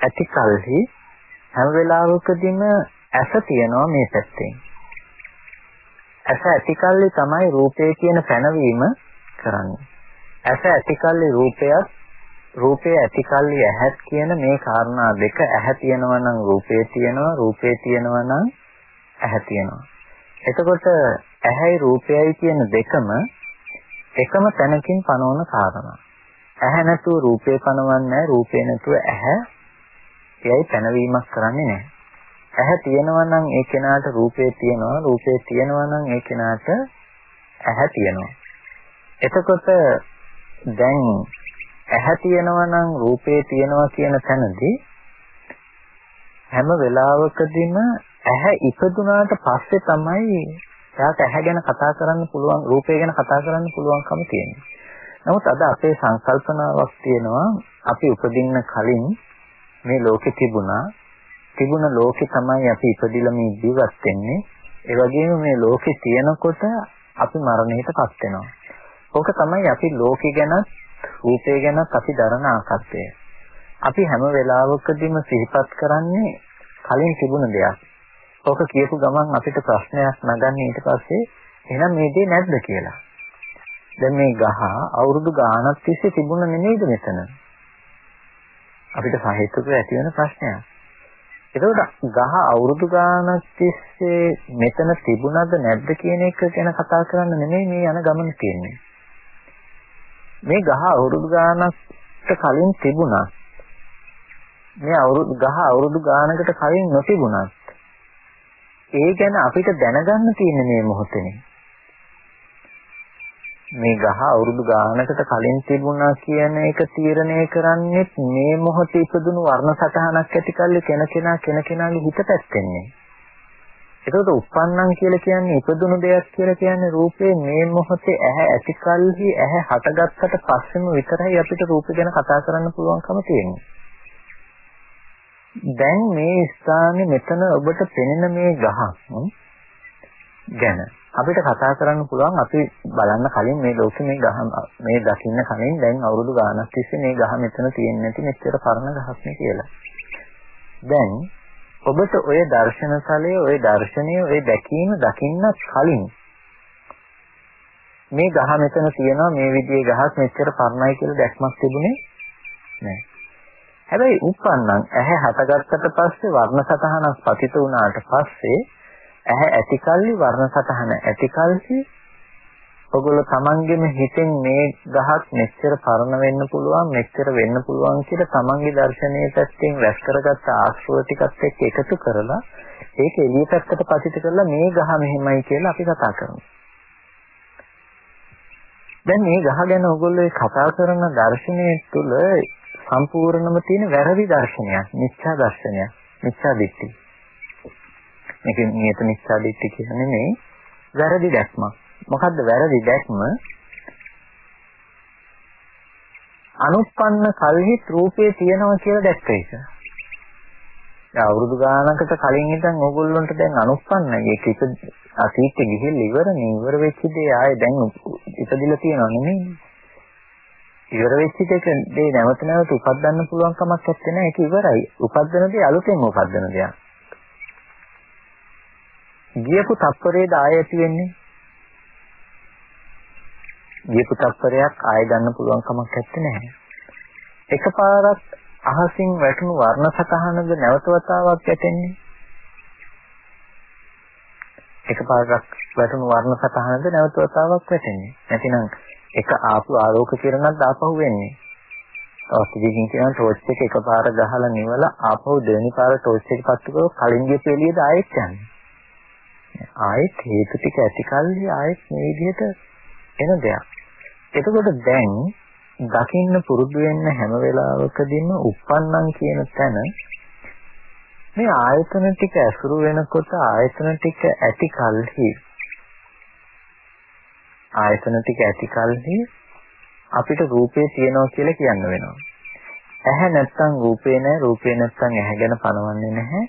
ඇති කලෙහි හැම වෙලාවකදීම ඇස තියෙනවා මේ පැත්තෙන්. ඇස ඇති කල්ලි තමයි රූපය කියන පැනවීම කරන්නේ. ඇස ඇති කල්ලි රූපයත් රූපේ ඇතිකල්ලි ඇහත් කියන මේ කාරණා දෙක ඇහැ තියෙනවා නම් රූපේ තියෙනවා රූපේ තියෙනවා නම් ඇහැ තියෙනවා. එතකොට ඇහැයි රූපයයි කියන දෙකම එකම තැනකින් පනවන කාරණා. ඇහැ නැතුව රූපේ පනවන්නේ රූපේ නැතුව ඇහැ එයයි පැනවීමක් කරන්නේ නැහැ. ඇහැ තියෙනවා නම් ඒ කෙනාට රූපේ තියෙනවා රූපේ තියෙනවා නම් ඒ කෙනාට ඇහැ තියෙනවා. එතකොට දැන් ඇහැ තියෙනවා නම් රූපේ තියෙනවා කියන තැනදී හැම වෙලාවකදීම ඇහැ ඉපදුනාට පස්සේ තමයි එයාට ඇහැ ගැන කතා කරන්න පුළුවන් රූපය ගැන කතා කරන්න පුළුවන්කම තියෙන්නේ. නමුත් අද අපේ සංකල්පනාවක් තියෙනවා අපි උපදින්න කලින් මේ ලෝකේ තිබුණා තිබුණ ලෝකේ තමයි අපි ඉපදිලා මේ ජීවත් වෙන්නේ. ඒ වගේම මේ ලෝකේ තියෙනකොට අපි මරණයටපත් වෙනවා. ඕක තමයි අපි ලෝකේ ගැන රූපය ගැන අපි දරන ආකල්පය. අපි හැම වෙලාවකදීම සිහිපත් කරන්නේ කලින් තිබුණ දෙයක්. ඕක කියපු ගමන් අපිට ප්‍රශ්නයක් නගන්නේ ඊට පස්සේ එහෙනම් මේ දේ නැද්ද කියලා. දැන් මේ ගහ අවුරුදු ගාණක් තිස්සේ තිබුණ නෙමෙයිද මෙතන? අපිට සාහිත්‍යක ඇති වෙන ප්‍රශ්නයක්. එතකොට ගහ අවුරුදු ගාණක් තිස්සේ මෙතන තිබුණද නැද්ද කියන එක ගැන කතා කරන්න නෙමෙයි මේ යන ගමන තියෙන්නේ. මේ ගහ අවුරුදු ගානකට කලින් තිබුණා. මේ අවුරුදු ගහ අවුරුදු ගානකට කලින් නොතිබුණත් ඒ ගැන අපිට දැනගන්න තියෙන මේ මොහොතේ. මේ ගහ අවුරුදු ගානකට කලින් තිබුණා කියන එක තීරණය කරන්නේ මේ මොහොතේ ඉපදුණු වර්ණ සටහනක් ඇති කල්ලි කෙනකෙනා කෙනකෙනාගේ හිත පැත්තෙන්නේ. එතකොට uppannam කියලා කියන්නේ ඉපදුණු දෙයක් කියලා කියන්නේ රූපේ මේ මොහොතේ ඇහැ ඇති කල්හි ඇහැ හටගත්තට පස්සෙම විතරයි අපිට රූප ගැන කතා කරන්න පුළුවන්කම තියෙන්නේ. දැන් මේ ස්ථානේ මෙතන ඔබට පෙනෙන මේ ගහ ගැන අපිට කතා කරන්න පුළුවන් අපි බලන්න කලින් මේ ලෝකෙ මේ ගහ මේ දකින්න කලින් දැන් අවුරුදු ගාණක් තිස්සේ මේ ගහ මෙතන තියෙන්නේ නැති මෙච්චර පරණ ගහක් නේ කියලා. දැන් ඔබට ඔය දර්ශනතලයේ ඔය දර්ශනය ඔය දැකීම දකින්නත් කලින් මේ ගහ මෙතන තියෙනවා මේ විදිහේ ගහක් මෙච්චර පරණයි කියලා දැක්මක් තිබුණේ නැහැ. හැබැයි උප්පන්නං ඇහැ හටගත්තට පස්සේ වර්ණ සතහනක් පතිත වුණාට පස්සේ ඇහැ ඇතිකල්ලි වර්ණ සතහන ඇතිකල්හි ඔගොල්ලෝ තමන්ගෙම හිතෙන් මේ ගහක් මෙච්චර පරණ වෙන්න පුළුවන් මෙච්චර වෙන්න පුළුවන් කියලා තමන්ගේ දර්ශනීය පැත්තෙන් වැස් කරගත්ත ආශ්‍රව ටිකත් එක්ක එකතු කරලා ඒක එළිය පැත්තට පසිත කරලා මේ ගහ මෙහෙමයි කියලා අපි කතා කරනවා. දැන් මේ ගහ ගැන ඔයගොල්ලෝ කතා කරන දර්ශනය තුළ සම්පූර්ණම තියෙන වැරදි දර්ශනයක්, මිච්ඡා දර්ශනයක්, මිච්ඡා දිට්ඨි. මේක නියත මිච්ඡා දිට්ඨි කියන්නේ නෙමෙයි වැරදි දැක්මක්. මොකද්ද වැරදි දැක්ම? අනුප්පන්න කල්හි රූපේ තියෙනවා කියලා දැක්ක එක. දැන් අවුරුදු ගානකට කලින් ඉඳන් ඕගොල්ලන්ට දැන් අනුප්පන්නයි. ඒක ඉත අතීතෙ ගිහිල්ලා ඉවරනේ. ඉවර වෙච්ච දේ ආයේ දැන් ඉපදිලා තියෙනව නෙමෙයි. ඉවර වෙච්ච දෙක දේ නැවත නැවත උපදින්න පුළුවන් කමක් නැත්තේ නෑ. ඒක ඉවරයි. උපදින දේ අලුතෙන් උපදින දෙයක්. ගියපු තත්පරේද ආයෙත් වෙන්නේ ගියපු තත්පරයක් ආයෙ ගන්න පුළුවන් කමක් නැත්තේ. එකපාරක් අහසින් වැටුණු වර්ණ සතහනද නැවත වතාවක් වැටෙන්නේ. එකපාරක් වැටුණු වර්ණ සතහනද නැවත වතාවක් වැටෙන්නේ. නැතිනම් එක ආපු ආලෝක කිරණක් ආපහු වෙන්නේ. ඔක්සිජන් කියන ටෝච් එක එකපාර ගහලා නිවලා ආපහු දෙවෙනි පාර ටෝච් එක පත්තු කරලා කලින් ගිය එළියද ආයෙත් යන්නේ. ආයෙත් හේතු ටික ඇති කල්හි ආයෙත් මේ විදිහට එන දෙයක්. එතකොට දැන් දකින්න පුරුදු වෙන්න හැම වෙලාවකදීම uppannam කියන තැන මේ ආයතන ටික ඇසුරු වෙනකොට ආයතන ටික ඇති කල්හි ආයතන ටික ඇති කල්හි අපිට රූපේ තියෙනවා කියලා කියන්න වෙනවා. ඇහැ නැත්තම් රූපේ නැහැ, රූපේ නැත්තම් ඇහැ ගැන පනවන්නේ නැහැ.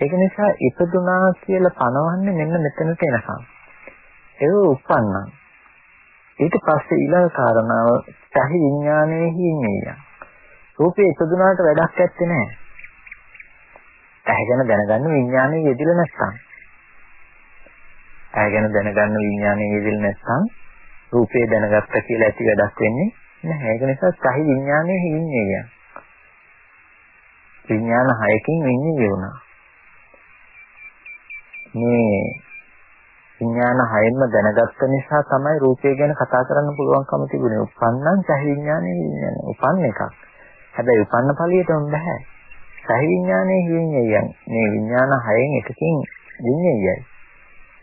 ඒක නිසා ඉපදුනා කියලා පනවන්නේ මෙන්න මෙතනට එනකම්. ඒක උප්පන්නම්. ඊට පස්සේ ඊළඟ කාරණාව සහි විඥානයේ හින්නේ. රූපේ ඉපදුනාට වැඩක් නැත්තේ නෑ. ඇහැ ගැන දැනගන්න විඥානයේ යෙදිලා නැත්තම්. ඇහැ ගැන දැනගන්න විඥානයේ යෙදිලා නැත්තම් රූපේ දැනගත්ත කියලා ඇති වැඩක් වෙන්නේ නැහැ. ඒක නිසා සහි විඥානයේ ඉන්නේ කියන්නේ. විඥාන හයකින් වෙන්නේ වුණා. මේ විඥාන හයෙන්ම දැනගත්ත නිසා තමයි රූපය ගැන කතා කරන්න පුළුවන්කම තිබුණේ. උපන්නන් සහි විඥානයේ විඥාන උපන්න එකක්. හැබැයි උපන්න ඵලියටම බෑ. සහි විඥානයේ හින්නේ මේ විඥාන හයෙන් එකකින් විඤ්ඤායයි.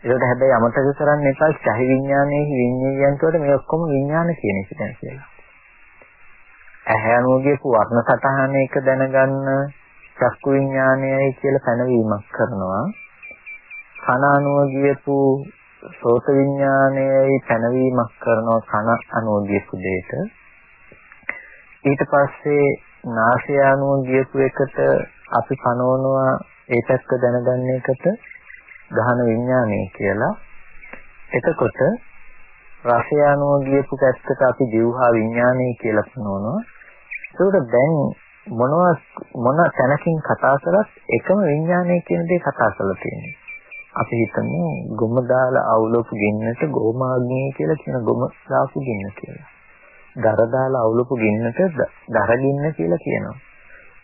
ඒකට හැබැයි අමතක කරන්න එපා ඡහි විඥානයේ විඤ්ඤාණයන් කියවට මේ ඔක්කොම විඥාන කියන එක දැන් කියලා. ඇහැ අනුව කියපු වර්ණ සටහන එක දැනගන්න චක්කු විඥානයයි කියලා පැනවීමක් කරනවා. කන අනුව කියපු සෝත විඥානයයි පැනවීමක් කරනවා කන අනුව කියපු දෙයට. ඊට පස්සේ නාසය අනුව කියපු එකට අපි පනවනවා ඒ පැත්ත දැනගන්න එකට ගහන විඥානය කියලා. එතකොට රසය අනුව ගියපු පැත්තට අපි දිවහා විඥානය කියලා කියනවා. ඒකට දැන් මොනවා මොන තැනකින් කතා කරත් එකම විඥානය කියන දේ කතා කරලා තියෙනවා. අපි හිතමු ගොම දාලා අවුලපු ගින්නට ගෝමාග්නිය කියලා කියන ගොම දාපු ගින්න කියලා. දර දාලා අවුලපු ගින්නට දර ගින්න කියලා කියනවා.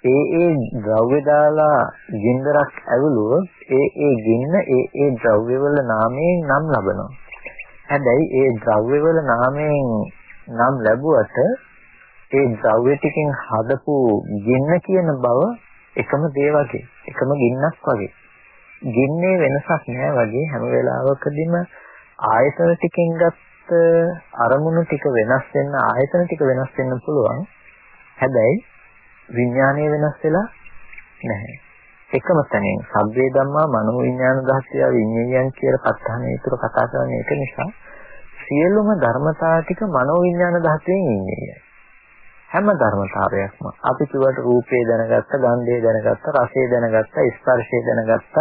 ඒ ඒ ද්‍රව්‍ය දාලා ගින්දරක් ඇවිලුවොත් ඒ ඒ ගින්න ඒ ඒ ද්‍රව්‍ය වල නාමයෙන් නම් ලබනවා. හැබැයි ඒ ද්‍රව්‍ය වල නාමයෙන් නම් ලැබුවට ඒ ද්‍රව්‍ය ටිකෙන් හදපු ගින්න කියන බව එකම දේ වගේ එකම ගින්නක් වගේ. ගින්නේ වෙනසක් නෑ වගේ හැම වෙලාවකදීම ආයතන ටිකෙන් ගත්ත අරමුණු ටික වෙනස් වෙන්න ආයතන ටික වෙනස් වෙන්න පුළුවන්. හැබැයි විඥානය වෙනස් වෙලා නැහැ. එකම තැනින් සබ්බේ ධම්මා මනෝ විඥාන දහස්ය විඤ්ඤාණයන් කියලා ප ဋ ාණේ විතර කතා කරන්නේ ඒක නිසා සියලුම ධර්මතා ටික මනෝ විඥාන දහස්යෙන් ඉන්නේ. හැම ධර්මතාවයක්ම අපි කිව්වට රූපේ දැනගත්ත, ගන්ධේ දැනගත්ත, රසේ දැනගත්ත, ස්පර්ශේ දැනගත්ත,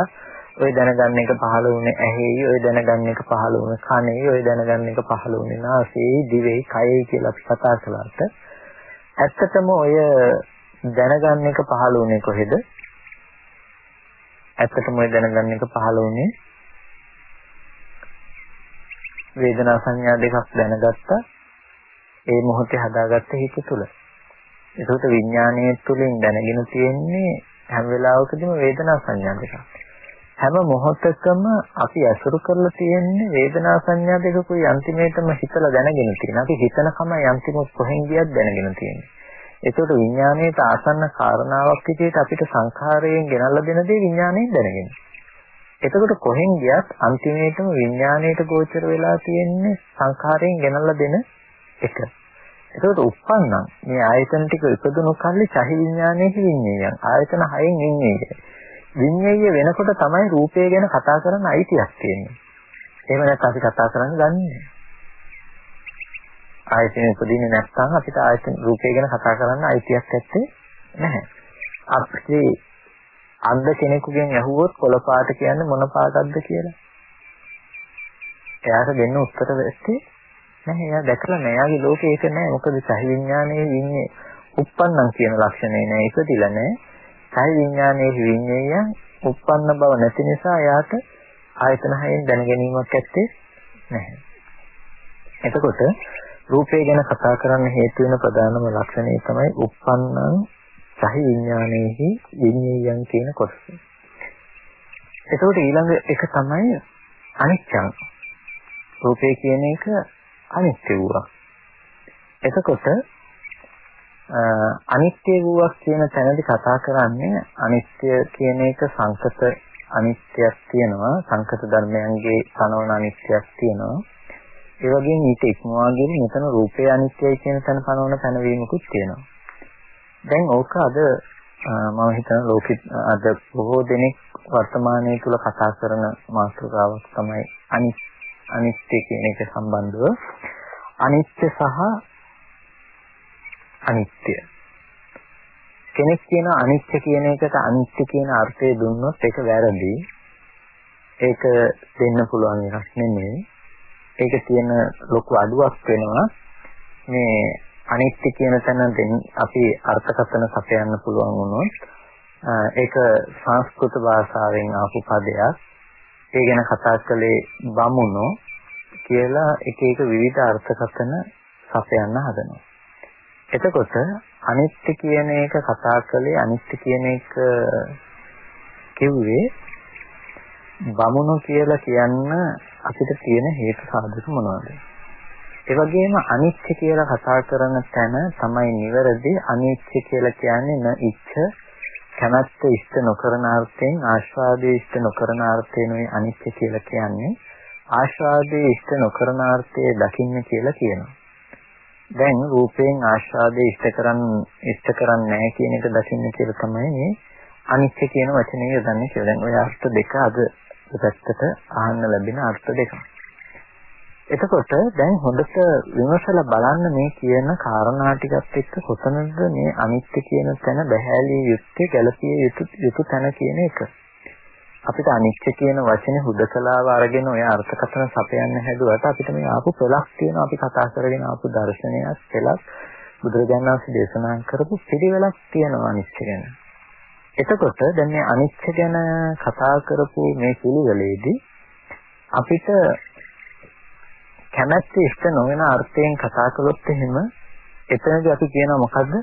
ඔය දැනගන්න එක පහළ වුණේ ඇහි, ඔය දැනගන්න එක පහළ වුණේ කනේ, ඔය දැනගන්න එක පහළ වුණේ නාසයේ, දිවේ, කයේ කියලා අපි කතා කළාට ඇත්තටම ඔය දැනගන්න එක පහළ වුණේ කොහෙද? ඇත්තටම ඔය දැනගන්න එක පහළ වුණේ වේදනා සංඥා දෙකක් දැනගත්තා. ඒ මොහොතේ හදාගත්ත හිත තුළ. ඒකට විඥානයේ තුලින් දැනගෙන තියෙන්නේ හැම වෙලාවකදීම වේදනා සංඥා දෙකක්. හැම මොහොතකම අපි ඇසුරු කරලා තියෙන්නේ වේදනා සංඥා දෙකකුයි අන්තිමේටම හිතලා දැනගෙන තියෙන. අපි හිතන කම යන්තිම කොහෙන් ගියත් දැනගෙන තියෙන්නේ. ඒකට විඥාණයට ආසන්න කාරණාවක් විදිහට අපිට සංඛාරයෙන් ගෙනල්ලා දෙන දේ විඥාණයෙන් දැනගෙන. එතකොට කොහෙන් ගියත් අන්තිමේටම විඥාණයට ගෝචර වෙලා තියෙන්නේ සංඛාරයෙන් ගෙනල්ලා දෙන එක. එතකොට උප්පන්නම් මේ ආයතන ටික ඉපදුණු කල්ලි චහි විඥානයේ විඤ්ඤාණයන් ආයතන හයෙන් විඤ්ඤාණය. විඤ්ඤාණය වෙනකොට තමයි රූපය ගැන කතා කරන්න අයිතියක් තියෙන්නේ. එහෙම නැත්නම් අපි කතා කරන්න ගන්නේ ආයතන උපදින්නේ නැත්නම් අපිට ආයතන රූපය ගැන කතා කරන්න අයිතියක් නැත්තේ නැහැ. අපි අන්ධ කෙනෙකුගෙන් ඇහුවොත් කොළ පාට කියන්නේ මොන පාටක්ද කියලා. එයාට දෙන්න උත්තර වෙන්නේ නැහැ. එයා දැකලා නැහැ. එයාගේ ලෝකේ ඒක නැහැ. මොකද සහි විඥානයේ ඉන්නේ උප්පන්නම් කියන ලක්ෂණේ නැහැ. ඉපදිලා නැහැ. සහි විඥානයේ විඤ්ඤාණය උප්පන්න බව නැති නිසා එයාට ආයතන හයෙන් දැන ගැනීමක් ඇත්තේ නැහැ. එතකොට රූපය ගැන කතා කරන්න හේතු වෙන ප්‍රධානම ලක්ෂණය තමයි uppannං සහි විඥානයේහි විඤ්ඤායයන් කියන කොටස. එතකොට ඊළඟ එක තමයි අනිච්චං. රූපය කියන එක අනිත්‍ය වූවා. එතකොට අනිත්‍ය වූවක් කියන තැනදී කතා කරන්නේ අනිත්‍ය කියන එක සංකත අනිත්‍යයක් තියෙනවා සංකත ධර්මයන්ගේ තනවන අනිත්‍යයක් තියෙනවා ඒ වගේම ඊට ඉක්මවා ගිහින් මෙතන රූපේ අනිත්‍යයි කියන තැන පනවන පැනවීමකුත් තියෙනවා දැන් ඕක අද මම හිතන ලෝකෙ අද බොහෝ දෙනෙක් වර්තමානයේ තුල කතා කරන මාතෘකාවක් තමයි අනිත්‍ය කියන එක සම්බන්ධව අනිත්‍ය සහ අනිත්‍ය. කෙනෙක් කියන අනිත්‍ය කියන එකට අනිත්‍ය කියන අර්ථය දුන්නොත් ඒක වැරදි. ඒක දෙන්න පුළුවන් එකක් නෙමෙයි. ඒක තියෙන ලොකු අඩුවක් වෙනවා. මේ අනිත්‍ය කියන තැන අපි අර්ථකථන සපයන්න පුළුවන් වුණොත් ඒක සංස්කෘත භාෂාවෙන් ආපු පදයක්. ඒ ගැන කතා කළේ බමුණෝ කියලා එක එක විවිධ අර්ථකථන සපයන්න හදනවා. එතකොට අනිත්‍ය කියන එක කතා කළේ අනිත්‍ය කියන එක කිව්වේ බමුණු කියලා කියන්න අපිට තියෙන හේතු සාධක මොනවද? ඒ වගේම අනිත්‍ය කියලා කතා කරන තැන තමයි නිවැරදි අනිත්‍ය කියලා කියන්නේ න ඉච්ඡ කැමැත්ත ඉෂ්ට නොකරන අර්ථයෙන් ආස්වාදයේ ඉෂ්ට නොකරන අර්ථයෙන් අනිත්‍ය කියලා කියන්නේ ආස්වාදයේ ඉෂ්ට නොකරන අර්ථයේ දකින්න කියලා කියනවා. දැන් රූපයෙන් ආස්වාදයේ ඉෂ්ට කරන් ඉෂ්ට කරන්නේ නැහැ කියන එක දකින්න කියලා තමයි මේ අනිත්‍ය කියන වචනේ යොදන්නේ කියලා. දැන් ওই අර්ථ දෙක අද පැත්තට අහන්න ලැබෙන අර්ථ දෙක. එතකොට දැන් හොඳට විමසලා බලන්න මේ කියන කාරණා ටිකත් එක්ක කොතනද මේ අනිත්‍ය කියන තැන බහැලිය යුත්තේ ගැළපිය යුතු යුතු තැන කියන එක. අපිට අනිත්‍ය කියන වචනේ හුදකලාව අරගෙන ඔය අර්ථකථන සපයන්න හැදුවට අපිට මේ ආපු පළක් තියෙනවා අපි කතා කරගෙන ආපු දර්ශනයක් පළක් බුදුරජාණන් වහන්සේ දේශනා කරපු පිළිවෙලක් තියෙනවා අනිත්‍ය ගැන. එතකොට දැන් මේ අනිත්‍ය ගැන කතා කරපු මේ පිළිවෙලේදී අපිට කැමැත්ත ඉෂ්ට නොවන අර්ථයෙන් කතා කළොත් එහෙම එතනදී අපි කියනවා මොකද්ද?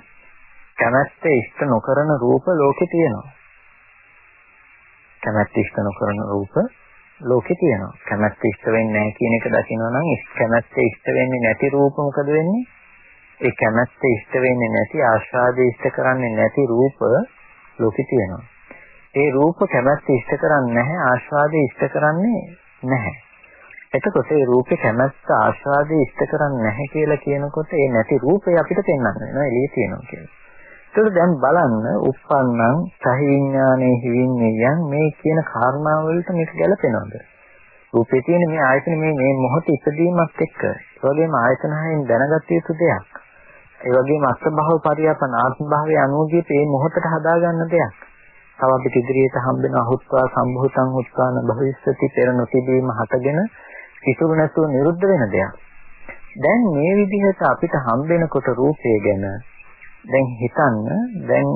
කැමැත්ත ඉෂ්ට නොකරන රූප ලෝකේ තියෙනවා. කැමැත්ත ඉෂ්ට නොකරන රූප ලෝකේ තියෙනවා. කැමැත්ත ඉෂ්ට වෙන්නේ නැහැ කියන එක දකිනවා නම් කැමැත්ත ඉෂ්ට වෙන්නේ නැති රූප මොකද වෙන්නේ? ඒ කැමැත්ත ඉෂ්ට වෙන්නේ නැති ආශාදේ ඉෂ්ට කරන්නේ නැති රූප ලෝකේ තියෙනවා. ඒ රූප කැමැත්ත ඉෂ්ට කරන්නේ නැහැ ආශාදේ ඉෂ්ට කරන්නේ නැහැ. එතකොට ඒ රූපේ කැමැත්ත ආශාදේ ඉෂ්ට කරන්නේ නැහැ කියලා කියනකොට ඒ නැති රූපය අපිට පෙන්වන්න වෙනවා එළියේ තියෙනවා කියලා. ඒතකොට දැන් බලන්න උප්පන්නං සහි විඥානේ හිවිඤ්ඤයන් මේ කියන කාරණාවලට මේක ගැලපෙනවද? රූපේ තියෙන මේ ආයතන මේ මේ මොහොතේ ඉදීමත් එක්ක ඒ වගේම ආයතන හයෙන් දැනගත යුතු දෙයක්. ඒ වගේම අස්භව පරියපන ආත්ම භාවය අනුගිත මේ මොහොතට හදාගන්න දෙයක්. තව අපිට ඉදිරියට හම්බෙන අහුත්වා සම්භූතං උත්වාන භවිෂ්‍යති පෙර නොතිබීම හටගෙන ඉතුරු නැතුව නිරුද්ධ වෙන දෙයක්. දැන් මේ විදිහට අපිට හම්බෙනකොට රූපය ගැන දැන් හිතන්න දැන්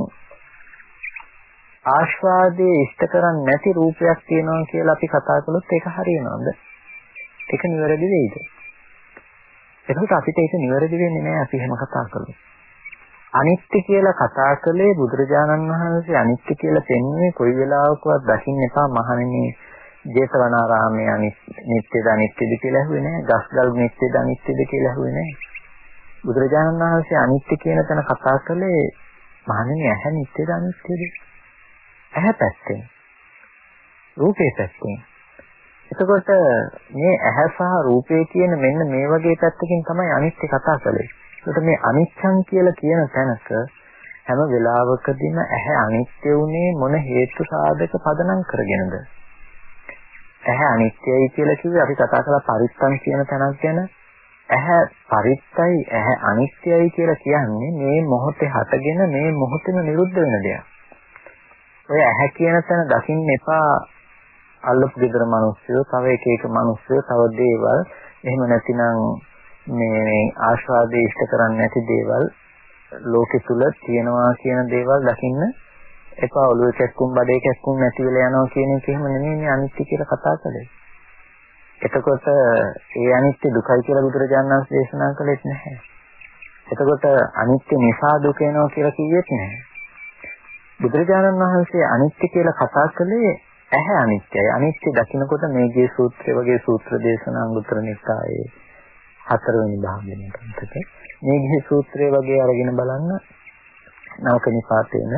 ආස්වාදයේ ඉෂ්ට කරන්නේ නැති රූපයක් තියෙනවා කියලා අපි කතා කළොත් ඒක හරියනවද? ඒක නිවැරදි වෙයිද? එතකොට අපිට ඒක නිවැරදි වෙන්නේ නැහැ අපි එහෙම කතා කළොත්. අනිත්‍ය කියලා කතා කළේ බුදුරජාණන් වහන්සේ අනිත්‍ය කියලා පෙන්වන්නේ කොයි වෙලාවකවත් දකින්න එපා මහණෙනි ජේතවනාරාමයේ අනිත්‍යද අනිත්‍යද කියලා ඇහුවේ නැහැ. ගස්ගල් නිත්‍යද අනිත්‍යද කියලා ඇහුවේ නැහැ. බුදුරජාණන් වහන්සේ අනිත්‍ය කියන තැන කතා කළේ මහණෙනි ඇහැ නිත්‍යද අනිත්‍යද? ඇහැ පැත්තෙන්. රූපේ පැත්තෙන්. එතකොට මේ ඇහැ සහ රූපේ කියන මෙන්න මේ වගේ පැත්තකින් තමයි අනිත්‍ය කතා කළේ. ඒකට මේ අනිච්ඡන් කියලා කියන තැනක හැම වෙලාවකදීම ඇහැ අනිත්‍ය උනේ මොන හේතු සාධක පදනම් කරගෙනද? ඇහැ අනිත්‍යයි කියලා කිව්වේ අපි කතා කරලා පරිත්තම් කියන තැනක් ගැන ඇහැ පරිත්තයි ඇහැ අනිත්‍යයි කියලා කියන්නේ මේ මොහොතේ හටගෙන මේ මොහොතේම නිරුද්ධ වෙන දෙයක්. ඔය ඇහැ කියන තැන දකින්න එපා අල්ලපු ගෙදර මිනිස්සු, තව එක එක මිනිස්සු, තව දේවල්, එහෙම නැතිනම් මේ ආශාදේ ඉෂ්ට කරන්නේ නැති දේවල් ලෝකෙ තුල තියෙනවා කියන දේවල් දකින්න එපා ඔළුවේ කැක්කුම් බඩේ කැක්කුම් නැති වෙලා යනවා කියන එක එහෙම නෙමෙයි මේ අනිත්‍ය කියලා කතා කරන්නේ. එතකොට ඒ අනිත්‍ය දුකයි කියලා බුදුරජාණන් වහන්සේ දේශනා කළෙත් නැහැ. එතකොට අනිත්‍ය නිසා දුක එනවා කියලා කිව්වෙත් නැහැ. බුදුරජාණන් වහන්සේ අනිත්‍ය කියලා කතා කළේ ඇහැ අනිත්‍යයි. අනිත්‍ය දකිනකොට මේගේ සූත්‍රය වගේ සූත්‍ර දේශනා අංගුත්තර නිකායේ හතරවෙනි භාගයෙන් කන්තක මේගේ සූත්‍රය වගේ අරගෙන බලන්න නවක නිපාතේන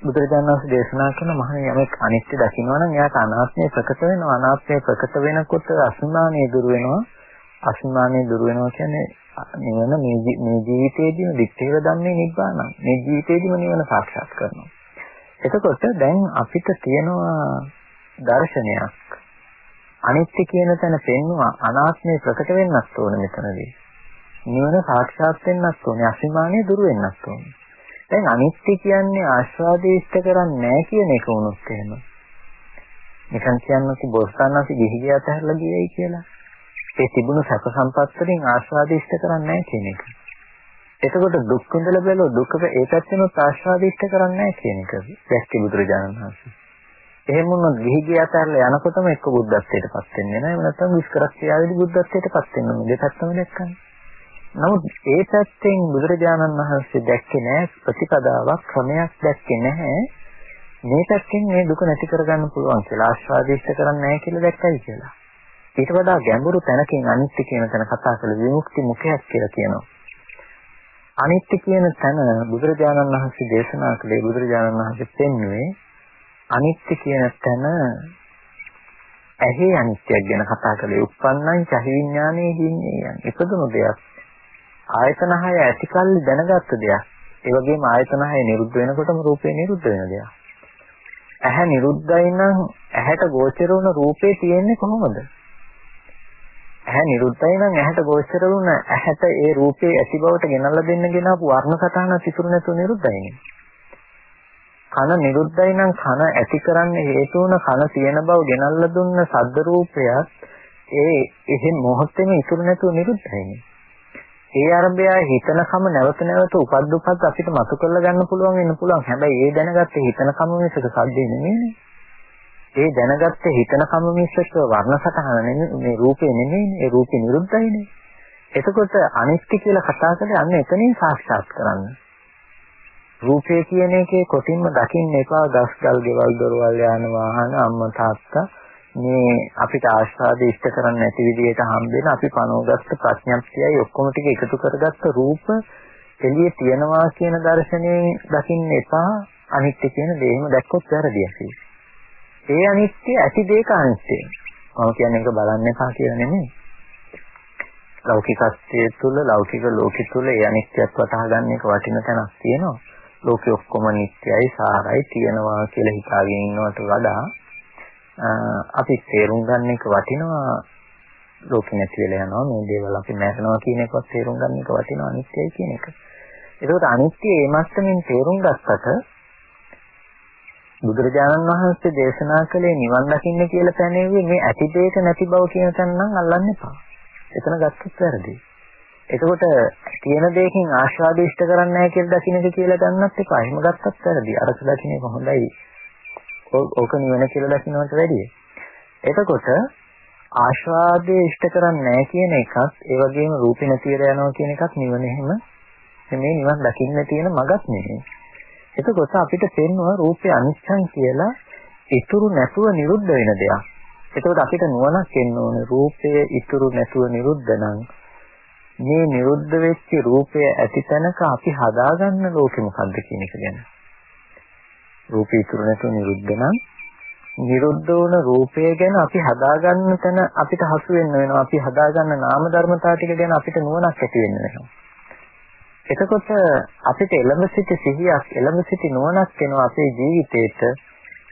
බුදුරජාණන් වහන්සේ දේශනා කරන මහණෙනි යමෙක් අනිත්‍ය දකිනවා නම් එයාට අනාත්මය ප්‍රකට වෙනවා. අනාත්මය ප්‍රකට වෙනකොට අසුනානේ දුර වෙනවා. අසුනානේ දුර වෙනවා කියන්නේ නිවන මේ මේ ජීවිතේදීම දිත්තේව ධම්මේ නිබ්බාන මේ ජීවිතේදීම නිවන සාක්ෂාත් කරනවා. එතකොට දැන් අපිට තියෙනවා දර්ශනයක් අනිත්‍ය කියන තැන පෙන්නවා අනාත්මය ප්‍රකට වෙන්නත් ඕන මෙතනදී. නිවන සාක්ෂාත් වෙන්නත් ඕනේ අසීමානිය දුර වෙන්නත් ඕනේ. දැන් අනිත්‍ය කියන්නේ ආස්වාදේ ඉෂ්ට කරන්නේ නැහැ කියන එක වුණොත් එහෙම. නිකන් කියන්නත් බොස්සන්නත් ගිහි ගියා තැරලා ගියයි කියලා. ඒ තිබුණු සැප සම්පත් වලින් ආස්වාදේ ඉෂ්ට කරන්නේ නැහැ කියන එක. එතකොට දුක් විඳලා බැලුව දුක ඒ පැත්තෙනුත් ආස්වාදේ ඉෂ්ට කරන්නේ නැහැ කියන එක. දැක්කේ බුදුරජාණන් වහන්සේ. එහෙම වුණොත් ගිහි ගිය අතරලා යනකොටම එක්ක බුද්ධත්වයටපත් වෙන්නේ නැහැ. එහෙම නැත්නම් විස්කරක්‍රියාවේදී බුද්ධත්වයටපත් වෙනවා. මේ දෙපැත්තම දැක්කම. නමුත් ඒ පැත්තෙන් බුදුරජාණන් වහන්සේ දැක්කේ නැහැ ප්‍රතිපදාවක් ක්‍රමයක් දැක්කේ නැහැ. මේ පැත්තෙන් මේ දුක නැති කරගන්න පුළුවන් කියලා ආස්වාදිෂ්ඨ කරන්නේ නැහැ කියලා දැක්කයි කියලා. ඊට වඩා ගැඹුරු තැනකින් අනිත්‍ය කියන තැන කතා කළ විමුක්ති මුඛයක් කියලා කියනවා. අනිත්‍ය කියන තැන බුදුරජාණන් වහන්සේ දේශනා කළේ බුදුරජාණන් වහන්සේ පෙන්වුවේ අනිත්‍ය කියන තැන ඇහි අනිත්‍යයක් ගැන කතා කළේ. උප්පන්නයි චහි විඥානයේ කියන්නේ ඉපදුණු දෙයක්. ආයතන හය ඇතිකල්ලි දැනගත්ත දෙයක්. ඒ වගේම ආයතන හය නිරුද්ධ වෙනකොටම රූපේ නිරුද්ධ වෙන දෙයක්. ඇහැ නිරුද්ධයි නම් ඇහැට ගෝචර වුණ රූපේ තියෙන්නේ කොහොමද? ඇහැ නිරුද්ධයි නම් ඇහැට ගෝචර වුණ ඇහැට ඒ රූපේ ඇති බවට ගෙනල්ලා දෙන්න ගෙනාවු වර්ණ සටහන සිතුරු නැතුව නිරුද්ධයිනේ කන නිරුද්ධයි නම් කන ඇති කරන්න හේතු වුණ කන තියෙන බව ගෙනල්ලා දුන්න සද්ද රූපයක් ඒ එහෙ මොහොතේම ඉතුරු නැතුව නිරුද්ධයිනේ. ඒ අරබය හිතනකම නැවත නැවත උපද්දුපත් අපිට මතු කරලා ගන්න පුළුවන් වෙන්න පුළුවන්. හැබැයි ඒ දැනගත්තේ හිතනකම මිසක සද්දේ නෙමෙයිනේ. ඒ දැනගත්තේ හිතනකම මිසක වර්ණ සටහන නෙමෙයි මේ රූපේ නෙමෙයිනේ. ඒ රූපේ නිරුද්ධයිනේ. එතකොට අනිත්‍ය කියලා කතා කරලා අන්න එතනින් සාක්ෂාත් කරන්නේ. රූපය කියන එකේ කොටින්ම දකින්න එපා ගස් ගල් ගෙවල් දොරවල් යාන වාහන අම්මා තාත්තා මේ අපිට ආශාද ඉෂ්ට කරන්නේ නැති විදිහට හම්බෙන අපි පනෝගත්ත ප්‍රඥප්තියයි ඔක්කොම ටික එකතු කරගත්ත රූප එළියේ තියනවා කියන දර්ශනයෙන් දකින්න එපා අනිත්‍ය කියන දේම දැක්කොත් වැරදියි. ඒ අනිත්‍ය ඇති දෙයක අනිත්‍යයි. මම කියන්නේ ඒක බලන්න එපා කියලා නෙමෙයි. ලෞකිකත්වයේ තුල ලෞකික ලෝකෙ තුල ඒ අනිත්‍යත් වටහා ගන්න එක වටින තැනක් තියෙනවා. ලෝකෙ ඔක්කොම නිට්ටයයි සාරයි තියනවා කියලා හිතාගෙන ඉන්නවට වඩා අපි තේරුම් ගන්න එක වටිනවා ලෝකෙ නැති වෙලා යනවා මේ දේවල් අපි නැරනවා කියන එකවත් තේරුම් ගන්න එක වටිනවා අනිත්‍යයි කියන එක. ඒකෝට අනිත්‍ය ඒ මට්ටමින් තේරුම් ගත්තට බුදුරජාණන් වහන්සේ දේශනා කළේ නිවන් දකින්න කියලා පැනෙන්නේ මේ ඇති දෙයක නැති බව කියන තැන නම් අල්ලන්න එපා. එතන ගත්තත් වැරදියි. එතකොට තියෙන දෙයකින් ආශාද ඉෂ්ට කරන්නේ නැහැ කියලා දකින්නක කියලා ගන්නත් එපා. එහෙම ගත්තත් වැරදි. අරස දකින්න එක හොඳයි. ඕක නිවන කියලා දකින්නට වැඩිය. එතකොට ආශාදයේ ඉෂ්ට කරන්නේ නැහැ කියන එකත් ඒ වගේම රූපේ නැතිර යනවා කියන එකත් නිවන එහෙම මේ නිවන් දකින්න තියෙන මගක් නෙමෙයි. එතකොට අපිට පෙන්වන රූපේ අනිච්චන් කියලා ඉතුරු නැතුව නිරුද්ධ වෙන දෙයක්. එතකොට අපිට නුවණක් එන්න ඕනේ රූපය ඉතුරු නැතුව නිරුද්ධ නම් මේ නිරුද්ධ වෙච්ච රූපය ඇති තැනක අපි හදාගන්න ලෝකෙ මොකද්ද කියන එක ගැන. රූපය ඉතුරු නැතුව නිරුද්ධ නම් නිරුද්ධ වුණ රූපය ගැන අපි හදාගන්න තැන අපිට හසු වෙන්න වෙනවා. අපි හදාගන්න නාම ධර්මතා ටික ගැන අපිට නුවණක් ඇති වෙන්න වෙනවා. එතකොට අපිට එළඹ සිට සිහියක් එළඹ සිට නුවණක් එනවා අපේ ජීවිතේට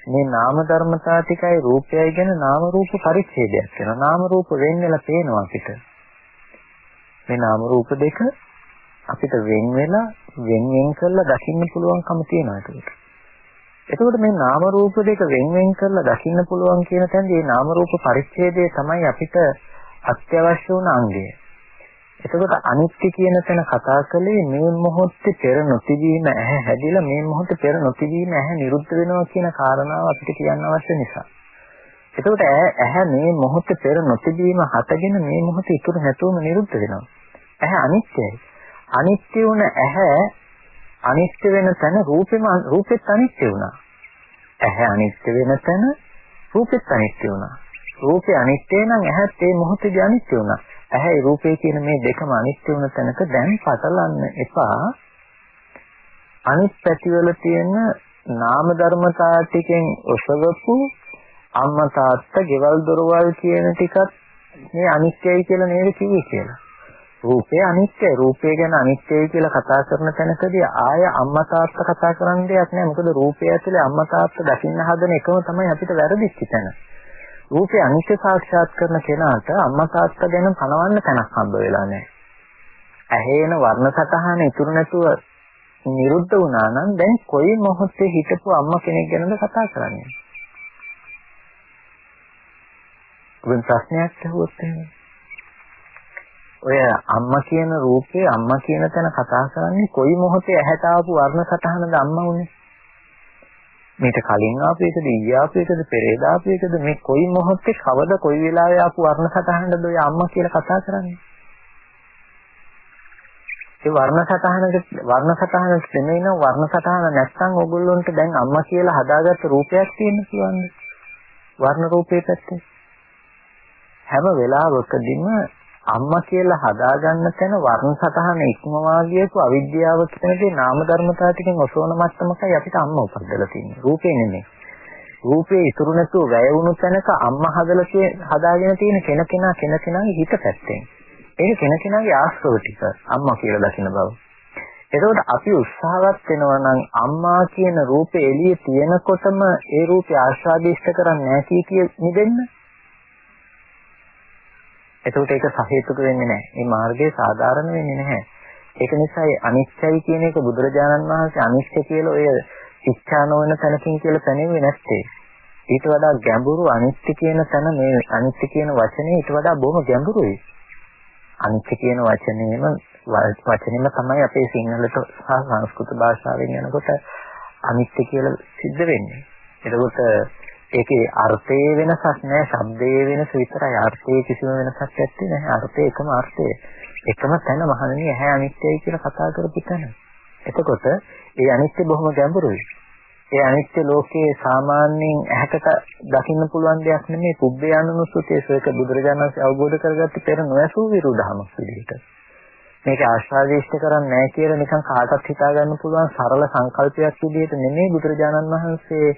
මේ නාම ධර්මතා ටිකයි රූපයයි ගැන නාම රූප පරිච්ඡේදයක් වෙනවා. නාම රූප වෙන් වෙලා පේනවා අපිට. මේ නාම රූප දෙක අපිට වෙන් වෙලා වෙන් වෙන් කරලා දකින්න පුළුවන්කම තියෙනවා ඒකට. එතකොට මේ නාම රූප දෙක වෙන් වෙන් කරලා දකින්න පුළුවන් කියන තැනදී මේ නාම රූප පරිච්ඡේදය තමයි අපිට අත්‍යවශ්‍ය වුණ අංගය. එතකොට අනිත්‍ය කියන තැන කතා කළේ මේ මොහොතේ පෙර නොතිබීම ඇහැ හැදිලා මේ මොහොතේ පෙර නොතිබීම ඇහැ නිරුද්ධ වෙනවා කියන කාරණාව අපිට කියන්න අවශ්‍ය නිසා. එතකොට ඇහැ මේ මොහොතේ පෙර නොතිබීම හටගෙන මේ මොහොතේ ඉතුරු නැතුවම නිරුද්ධ වෙනවා. ඇහැ අනිත්‍යයි. අනිත්‍ය වුණ ඇහැ අනිත්‍ය වෙන තැන රූපෙම රූපෙත් අනිත්‍ය වුණා. ඇහැ අනිත්‍ය වෙන තැන රූපෙත් අනිත්‍ය වුණා. රූපේ අනිත්‍ය නම් ඇහත් ඒ මොහොතේදී අනිත්‍ය වුණා. ඇහැයි රූපේ කියන මේ දෙකම අනිත්‍ය වුණ තැනක දැන් පටලන්න එපා. අනිත් පැතිවල තියෙන නාම ධර්මතා ටිකෙන් ඔසවපු අම්මා තාත්තා ගෙවල් දොරවල් කියන ටිකත් මේ අනිත්‍යයි කියලා නේද කිව්වේ කියලා. රූපය අනිත්‍යයි. රූපය ගැන අනිත්‍යයි කියලා කතා කරන තැනකදී ආය අම්මා තාත්තා කතා කරන්න දෙයක් නෑ. මොකද රූපය ඇතුලේ අම්මා තාත්තා දකින්න හදන එකම තමයි අපිට වැරදිච්ච තැන. රූපේ අනිත්‍ය සාක්ෂාත් කරන කෙනාට අම්මා තාත්තා ගැන පනවන්න තැනක් හම්බ වෙලා නෑ. ඇහෙන වර්ණ සතහන ඉතුරු නැතුව නිරුද්ධ වුණා නම් දැන් කොයි මොහොතේ හිටපු අම්මා කෙනෙක් ගැනද කතා කරන්නේ? ඔබ ප්‍රශ්නයක් අහුවොත් එහෙනම් ඔය අම්මා කියන රූපේ අම්මා කියන තැන කතා කරන්නේ කොයි මොහොතේ ඇහැට ආපු වර්ණ සටහනද අම්මා උනේ මේක කලින් ආපු එකද ඊයේ ආපු එකද පෙරේද ආපු එකද මේ කොයි මොහොතේ කවද කොයි වෙලාවෙ ආපු වර්ණ සටහනද ඔය අම්මා කියලා කතා කරන්නේ? ඒ වර්ණ සටහනක වර්ණ සටහන දෙන්නේ නම් වර්ණ සටහන නැත්නම් ඕගොල්ලොන්ට දැන් අම්මා කියලා හදාගත්ත රූපයක් තියෙන කියවන්නේ වර්ණ රූපේ පැත්තේ. හැම වෙලාවකදීම අම්මා කියලා හදාගන්න තැන වර්ණ සතහන ඉක්මවා ගියපු අවිද්‍යාව කියන දේ නාම ධර්මතා ටිකෙන් ඔසවන මට්ටමකයි අපිට අම්මා උපදලා තියෙන්නේ. රූපේ නෙමෙයි. රූපේ ඉතුරු නැතුව වැය වුණු තැනක අම්මා හදලා හදාගෙන තියෙන කෙනකෙනා කෙනකෙනාගේ හිත පැත්තෙන්. ඒක කෙනකෙනාගේ ආශ්‍රව ටික අම්මා කියලා දකින බව. එතකොට අපි උත්සාහවත් වෙනවා නම් අම්මා කියන රූපේ එළියේ තියෙනකොටම ඒ රූපය ආස්වාදිෂ්ඨ කරන්නේ නැති කිය නිදෙන්න. එතකොට ඒක සහේතුක වෙන්නේ නැහැ. මේ මාර්ගය සාධාරණ වෙන්නේ නැහැ. ඒක නිසායි අනිත්‍යයි කියන එක බුදුරජාණන් වහන්සේ අනිත්‍ය කියලා ඔය ඉච්ඡා නොවන තැනකින් කියලා පැනෙන්නේ නැත්තේ. ඊට වඩා ගැඹුරු අනිත්‍ය කියන තැන මේ අනිත්‍ය කියන වචනේ ඊට වඩා බොහොම ගැඹුරුයි. අනිත්‍ය කියන වචනේම වචනේම තමයි අපේ සිංහලට සහ සංස්කෘත භාෂාවෙන් යනකොට අනිත්‍ය කියලා සිද්ධ වෙන්නේ. එතකොට ඒකේ අර්ථයේ වෙනසක් නැහැ ශබ්දයේ වෙනස විතරයි. අර්ථයේ කිසිම වෙනසක් නැත්තේ නැහැ අර්ථය එකම අර්ථය. එකම තැන මහණෙනි ඇහැ අනිත්‍යයි කියලා කතා කරපු තැන. එතකොට ඒ අනිත්‍ය බොහොම ගැඹුරුයි. ඒ අනිත්‍ය ලෝකයේ සාමාන්‍යයෙන් ඇහැකට දකින්න පුළුවන් දෙයක් නෙමෙයි. පුබ්බේ අනුසුතේ සෝක බුදුරජාණන් වහන්සේ අවබෝධ කරගත්ත පෙර නොයසූ විරුද්ධමක් විදිහට. මේක ආශාදීෂ්ඨ කරන්නේ නැහැ කියලා නිකන් කාටවත් හිතා ගන්න පුළුවන් සරල සංකල්පයක් විදිහට නෙමෙයි බුදුරජාණන් වහන්සේ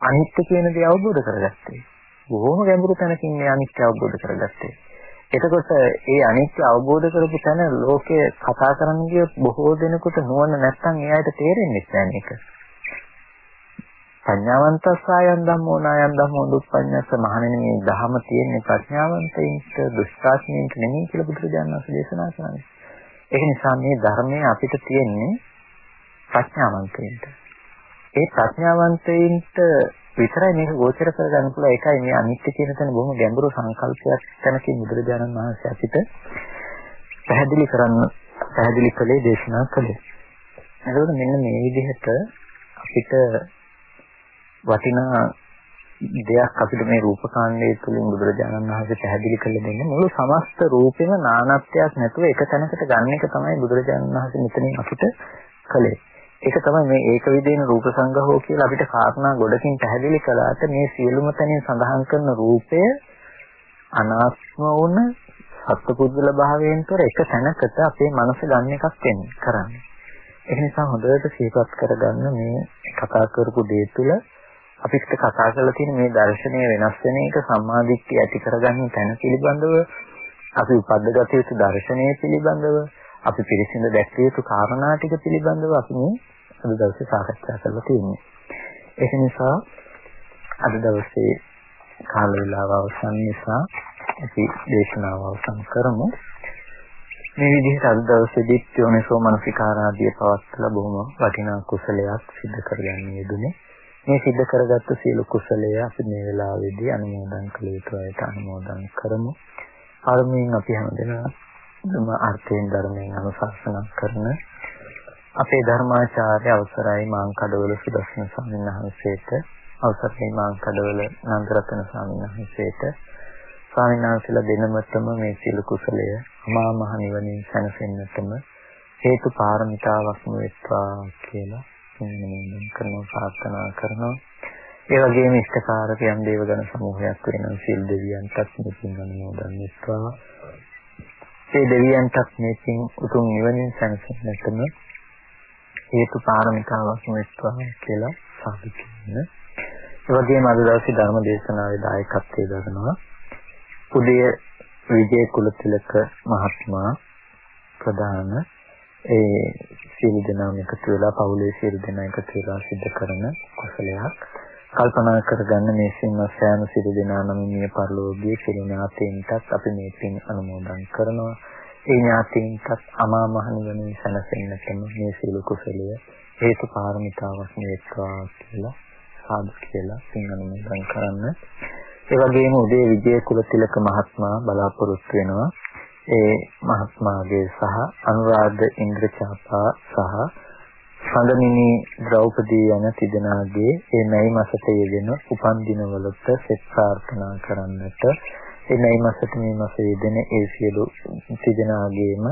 අනිත්‍ය කියන දේ අවබෝධ කරගත්තේ. බොහොම ගැඹුරු තැනකින් මේ අනිත්‍ය අවබෝධ කරගත්තේ. එතකොට ඒ අනිත්‍ය අවබෝධ කරපු තැන ලෝකේ කතා කරන්න ගිය බොහෝ දෙනෙකුට නුවණ නැත්නම් එයාට තේරෙන්නේ නැහැ මේක. ප්‍රඥාවන්තස්සයන් ධම්මෝ නායන් ධම්මෝ දුප්පඤ්ඤස්ස මහණෙනි මේ ධහම තියෙන්නේ ප්‍රඥාවන්තයින්ට දුෂ්ටාත්මීන්ට නෙමෙයි කියලා බුදුරජාණන් වහන්සේ දේශනා කරන්නේ. ඒක නිසා මේ ධර්මයේ අපිට තියෙන්නේ ප්‍රඥාවන්තයින්ට. ඒ ප්‍රඥාවන්තයින්ට විතරයි මේක ගෝචර කරගන්න පුළුවන් ඒකයි මේ අනිත්‍ය කියන තැන බොහොම ගැඹුරු සංකල්පයක් තැනකින් බුදුරජාණන් වහන්සේ අපිට පැහැදිලි කරන්න පැහැදිලි කළේ දේශනා කළේ. එතකොට මෙන්න මේ විදිහට අපිට වටිනා දෙයක් අපිට මේ රූපකාණ්ඩයේ තුලින් බුදුරජාණන් වහන්සේ පැහැදිලි කරලා දෙන්නේ මුළු සමස්ත රූපෙම නානත්වයක් නැතුව එක තැනකට ගන්න එක තමයි බුදුරජාණන් වහන්සේ මෙතනින් අපිට කළේ. ඒක තමයි මේ ඒක විදේන රූප සංගහෝ කියලා අපිට කාරණා ගොඩකින් පැහැදිලි කළාට මේ සියලුම තැනින් සඳහන් කරන රූපය අනාත්ම වුණ සත්පුද්ගල භාවයෙන් තොර එක තැනකට අපේ මනස ගන්න එකක් වෙන්නේ කරන්නේ. ඒ නිසා හොඳට සිහිපත් කරගන්න මේ කතා කරපු දේ තුළ අපිට කතා කරලා තියෙන මේ දර්ශනය වෙනස් වෙන එක සම්මාදිට්ඨිය ඇති කරගන්න තැන පිළිබඳව අපි උපද්දගත යුතු දර්ශනය පිළිබඳව අපි පිළිසිඳ දැක්විය යුතු කාරණා ටික පිළිබඳව අපි මේ අද දවසේ සාකච්ඡා කරලා තියෙන්නේ. ඒක නිසා අද දවසේ කාල වේලාව අවසන් නිසා අපි දේශනාව අවසන් කරමු. මේ විදිහට අද දවසේදී යෝනිසෝ මනසිකාරාදී පවත්ලා බොහොම වටිනා කුසලයක් සිදු කරගන්න යෙදුනේ. මේ සිද්ධ කරගත්තු සියලු කුසලය අපි මේ වෙලාවේදී අනුමෝදන් කළ යුතුයි අනුමෝදන් කරමු. ආරම්භයෙන් අපි හැමදෙනා ධර්ම අර්ථයෙන් ධර්මයෙන් අනුශාසනා කරන අපේ ධර්මාචාර්ය අවසරයි මාං කඩවල සුදස්න ස්වාමීන් වහන්සේට අවසරයි මාං කඩවල නන්දරතන ස්වාමීන් වහන්සේට. ස්වාමීන් වහන්සේලා දෙනමතම මේ සියලු කුසලය අමා මහ නිවනින් සැනසෙන්නටම හේතු පාරමිතාවක්ම වෙත්වා කියලා මෙන්න කරනවා ප්‍රාර්ථනා කරනවා. ඒ වගේම ඉෂ්ඨකාරක යම් දේවගණ සමූහයක් වෙන සිල් දෙවියන්ටත් මෙකින් අනුමෝදන් වෙත්වා. ඒ දෙවියන්ටත් මේකින් උතුම් නිවනින් සැනසෙන්නටම හේතු පාරමිතාවක් වෙත්වා කියලා සාදු කියන. ඒ වගේම අද දවසේ ධර්ම දේශනාවේ දායකත්වයේ දරනවා උදේ විජේ කුලතිලක මහත්මයා ප්‍රධාන ඒ සියලු දෙනාම එකතු වෙලා පවුලේ සියලු දෙනා එකතු වෙලා සිද්ධ කරන කුසලයක් කල්පනා කරගන්න මේ සින්ම සෑම සියලු දෙනා නම් මේ පරිලෝකීය සියලු ඥාතීන්ටත් අපි මේ පින් අනුමෝදන් කරනවා. ඒ ඥාතීන්ටත් අමා මහ නිවනින් සැනසෙන්නටම මේ සියලු කුසලය හේතු පාරමිතාවක් වේවා කියලා සාදු කියලා පින් අනුමෝදන් කරන්න. ඒ වගේම උදේ විජය කුලතිලක මහත්මයා බලාපොරොත්තු වෙනවා. ඒ මහත්මාගේ සහ අනුරාධ ඉන්ද්‍රචාපා සහ සඳමිනි ද්‍රෞපදී යන තිදෙනාගේ ඒ නැයි මාසට යෙදෙන උපන් දිනවලට සෙත් ප්‍රාර්ථනා කරන්නට. ඒ නැයි මාසට මේ මාස යෙදෙන ඒ සියලු තිදෙනාගේම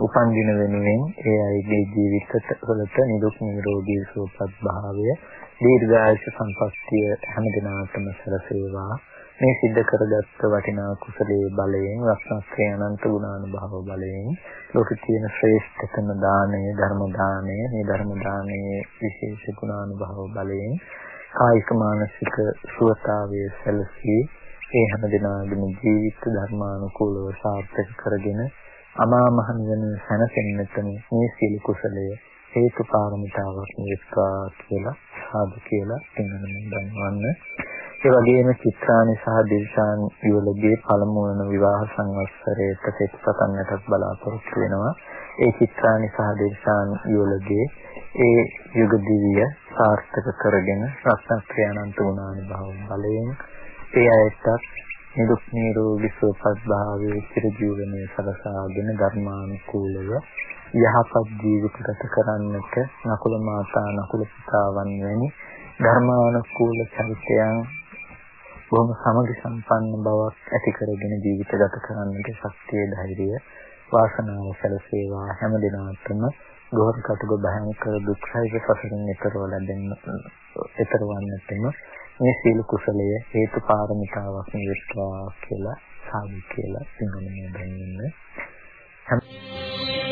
උපන් දින වෙනුවෙන් ඒ අයගේ ජීවිතවලට නිදුක් නිරෝගී සුවපත් භාවය දීර්ඝායුෂ සම්පන්නිය හැම දිනකටම සැලසේවා. මේ සිද්ධ කරගත්ත වටිනා කුසලයේ බලයෙන් රත්නත්‍රේ අනන්ත ගුණානුභව බලයෙන් ලෝකේ තියෙන ශ්‍රේෂ්ඨතම දාණය ධර්ම දාණය මේ ධර්ම දාණයේ විශේෂ ගුණානුභව බලයෙන් කායික මානසික සුවතාවයේ සැලසී ඒ හැම දිනාගේම ජීවිත ධර්මානුකූලව සාර්ථක කරගෙන අමා මහ නිවන සැනසෙන්නටම මේ සීල කුසලය හේතු පාරමිතාවක් වෙත්වා කියලා සාදු කියලා පින්නන දන්වන්න ඒ වගේම චිත්‍රානි සහ දිල්ෂාන් යුවලගේ පළමු වන විවාහ සංවත්සරයට සෙත් පතන්නටත් බලාපොරොත්තු වෙනවා. ඒ චිත්‍රානි සහ දිල්ෂාන් යුවලගේ ඒ යුග දිවිය සාර්ථක කරගෙන රත්නත්‍රානන්ත ගුණානුභව බලයෙන් ඒ අයටත් නිදුක් නිරෝගී සුවපත් භාවයේ චිර ජීවනයේ සලසාගෙන ධර්මානුකූලව යහපත් ජීවිත ගත කරන්නට නකුල මාතා නකුල පිතාවන් වැනි ධර්මානුකූල චරිතයන් බොහොම සමගි සම්පන්න බවක් ඇති කරගෙන ජීවිත ගත කරන්නට ශක්තිය ධෛර්යය වාසනාව සැලසේවා. හැම දිනකටම ගෝර කටුක භයංකර දුක්ඛයික සසරින් එතරව ලැබෙන්න එතරවන්නටම මේ සීල කුසලය හේතු පාරමිතාවක් නිවිස්වා කියලා සාදු කියලා සිංහලෙන් දෙන්නේ හැම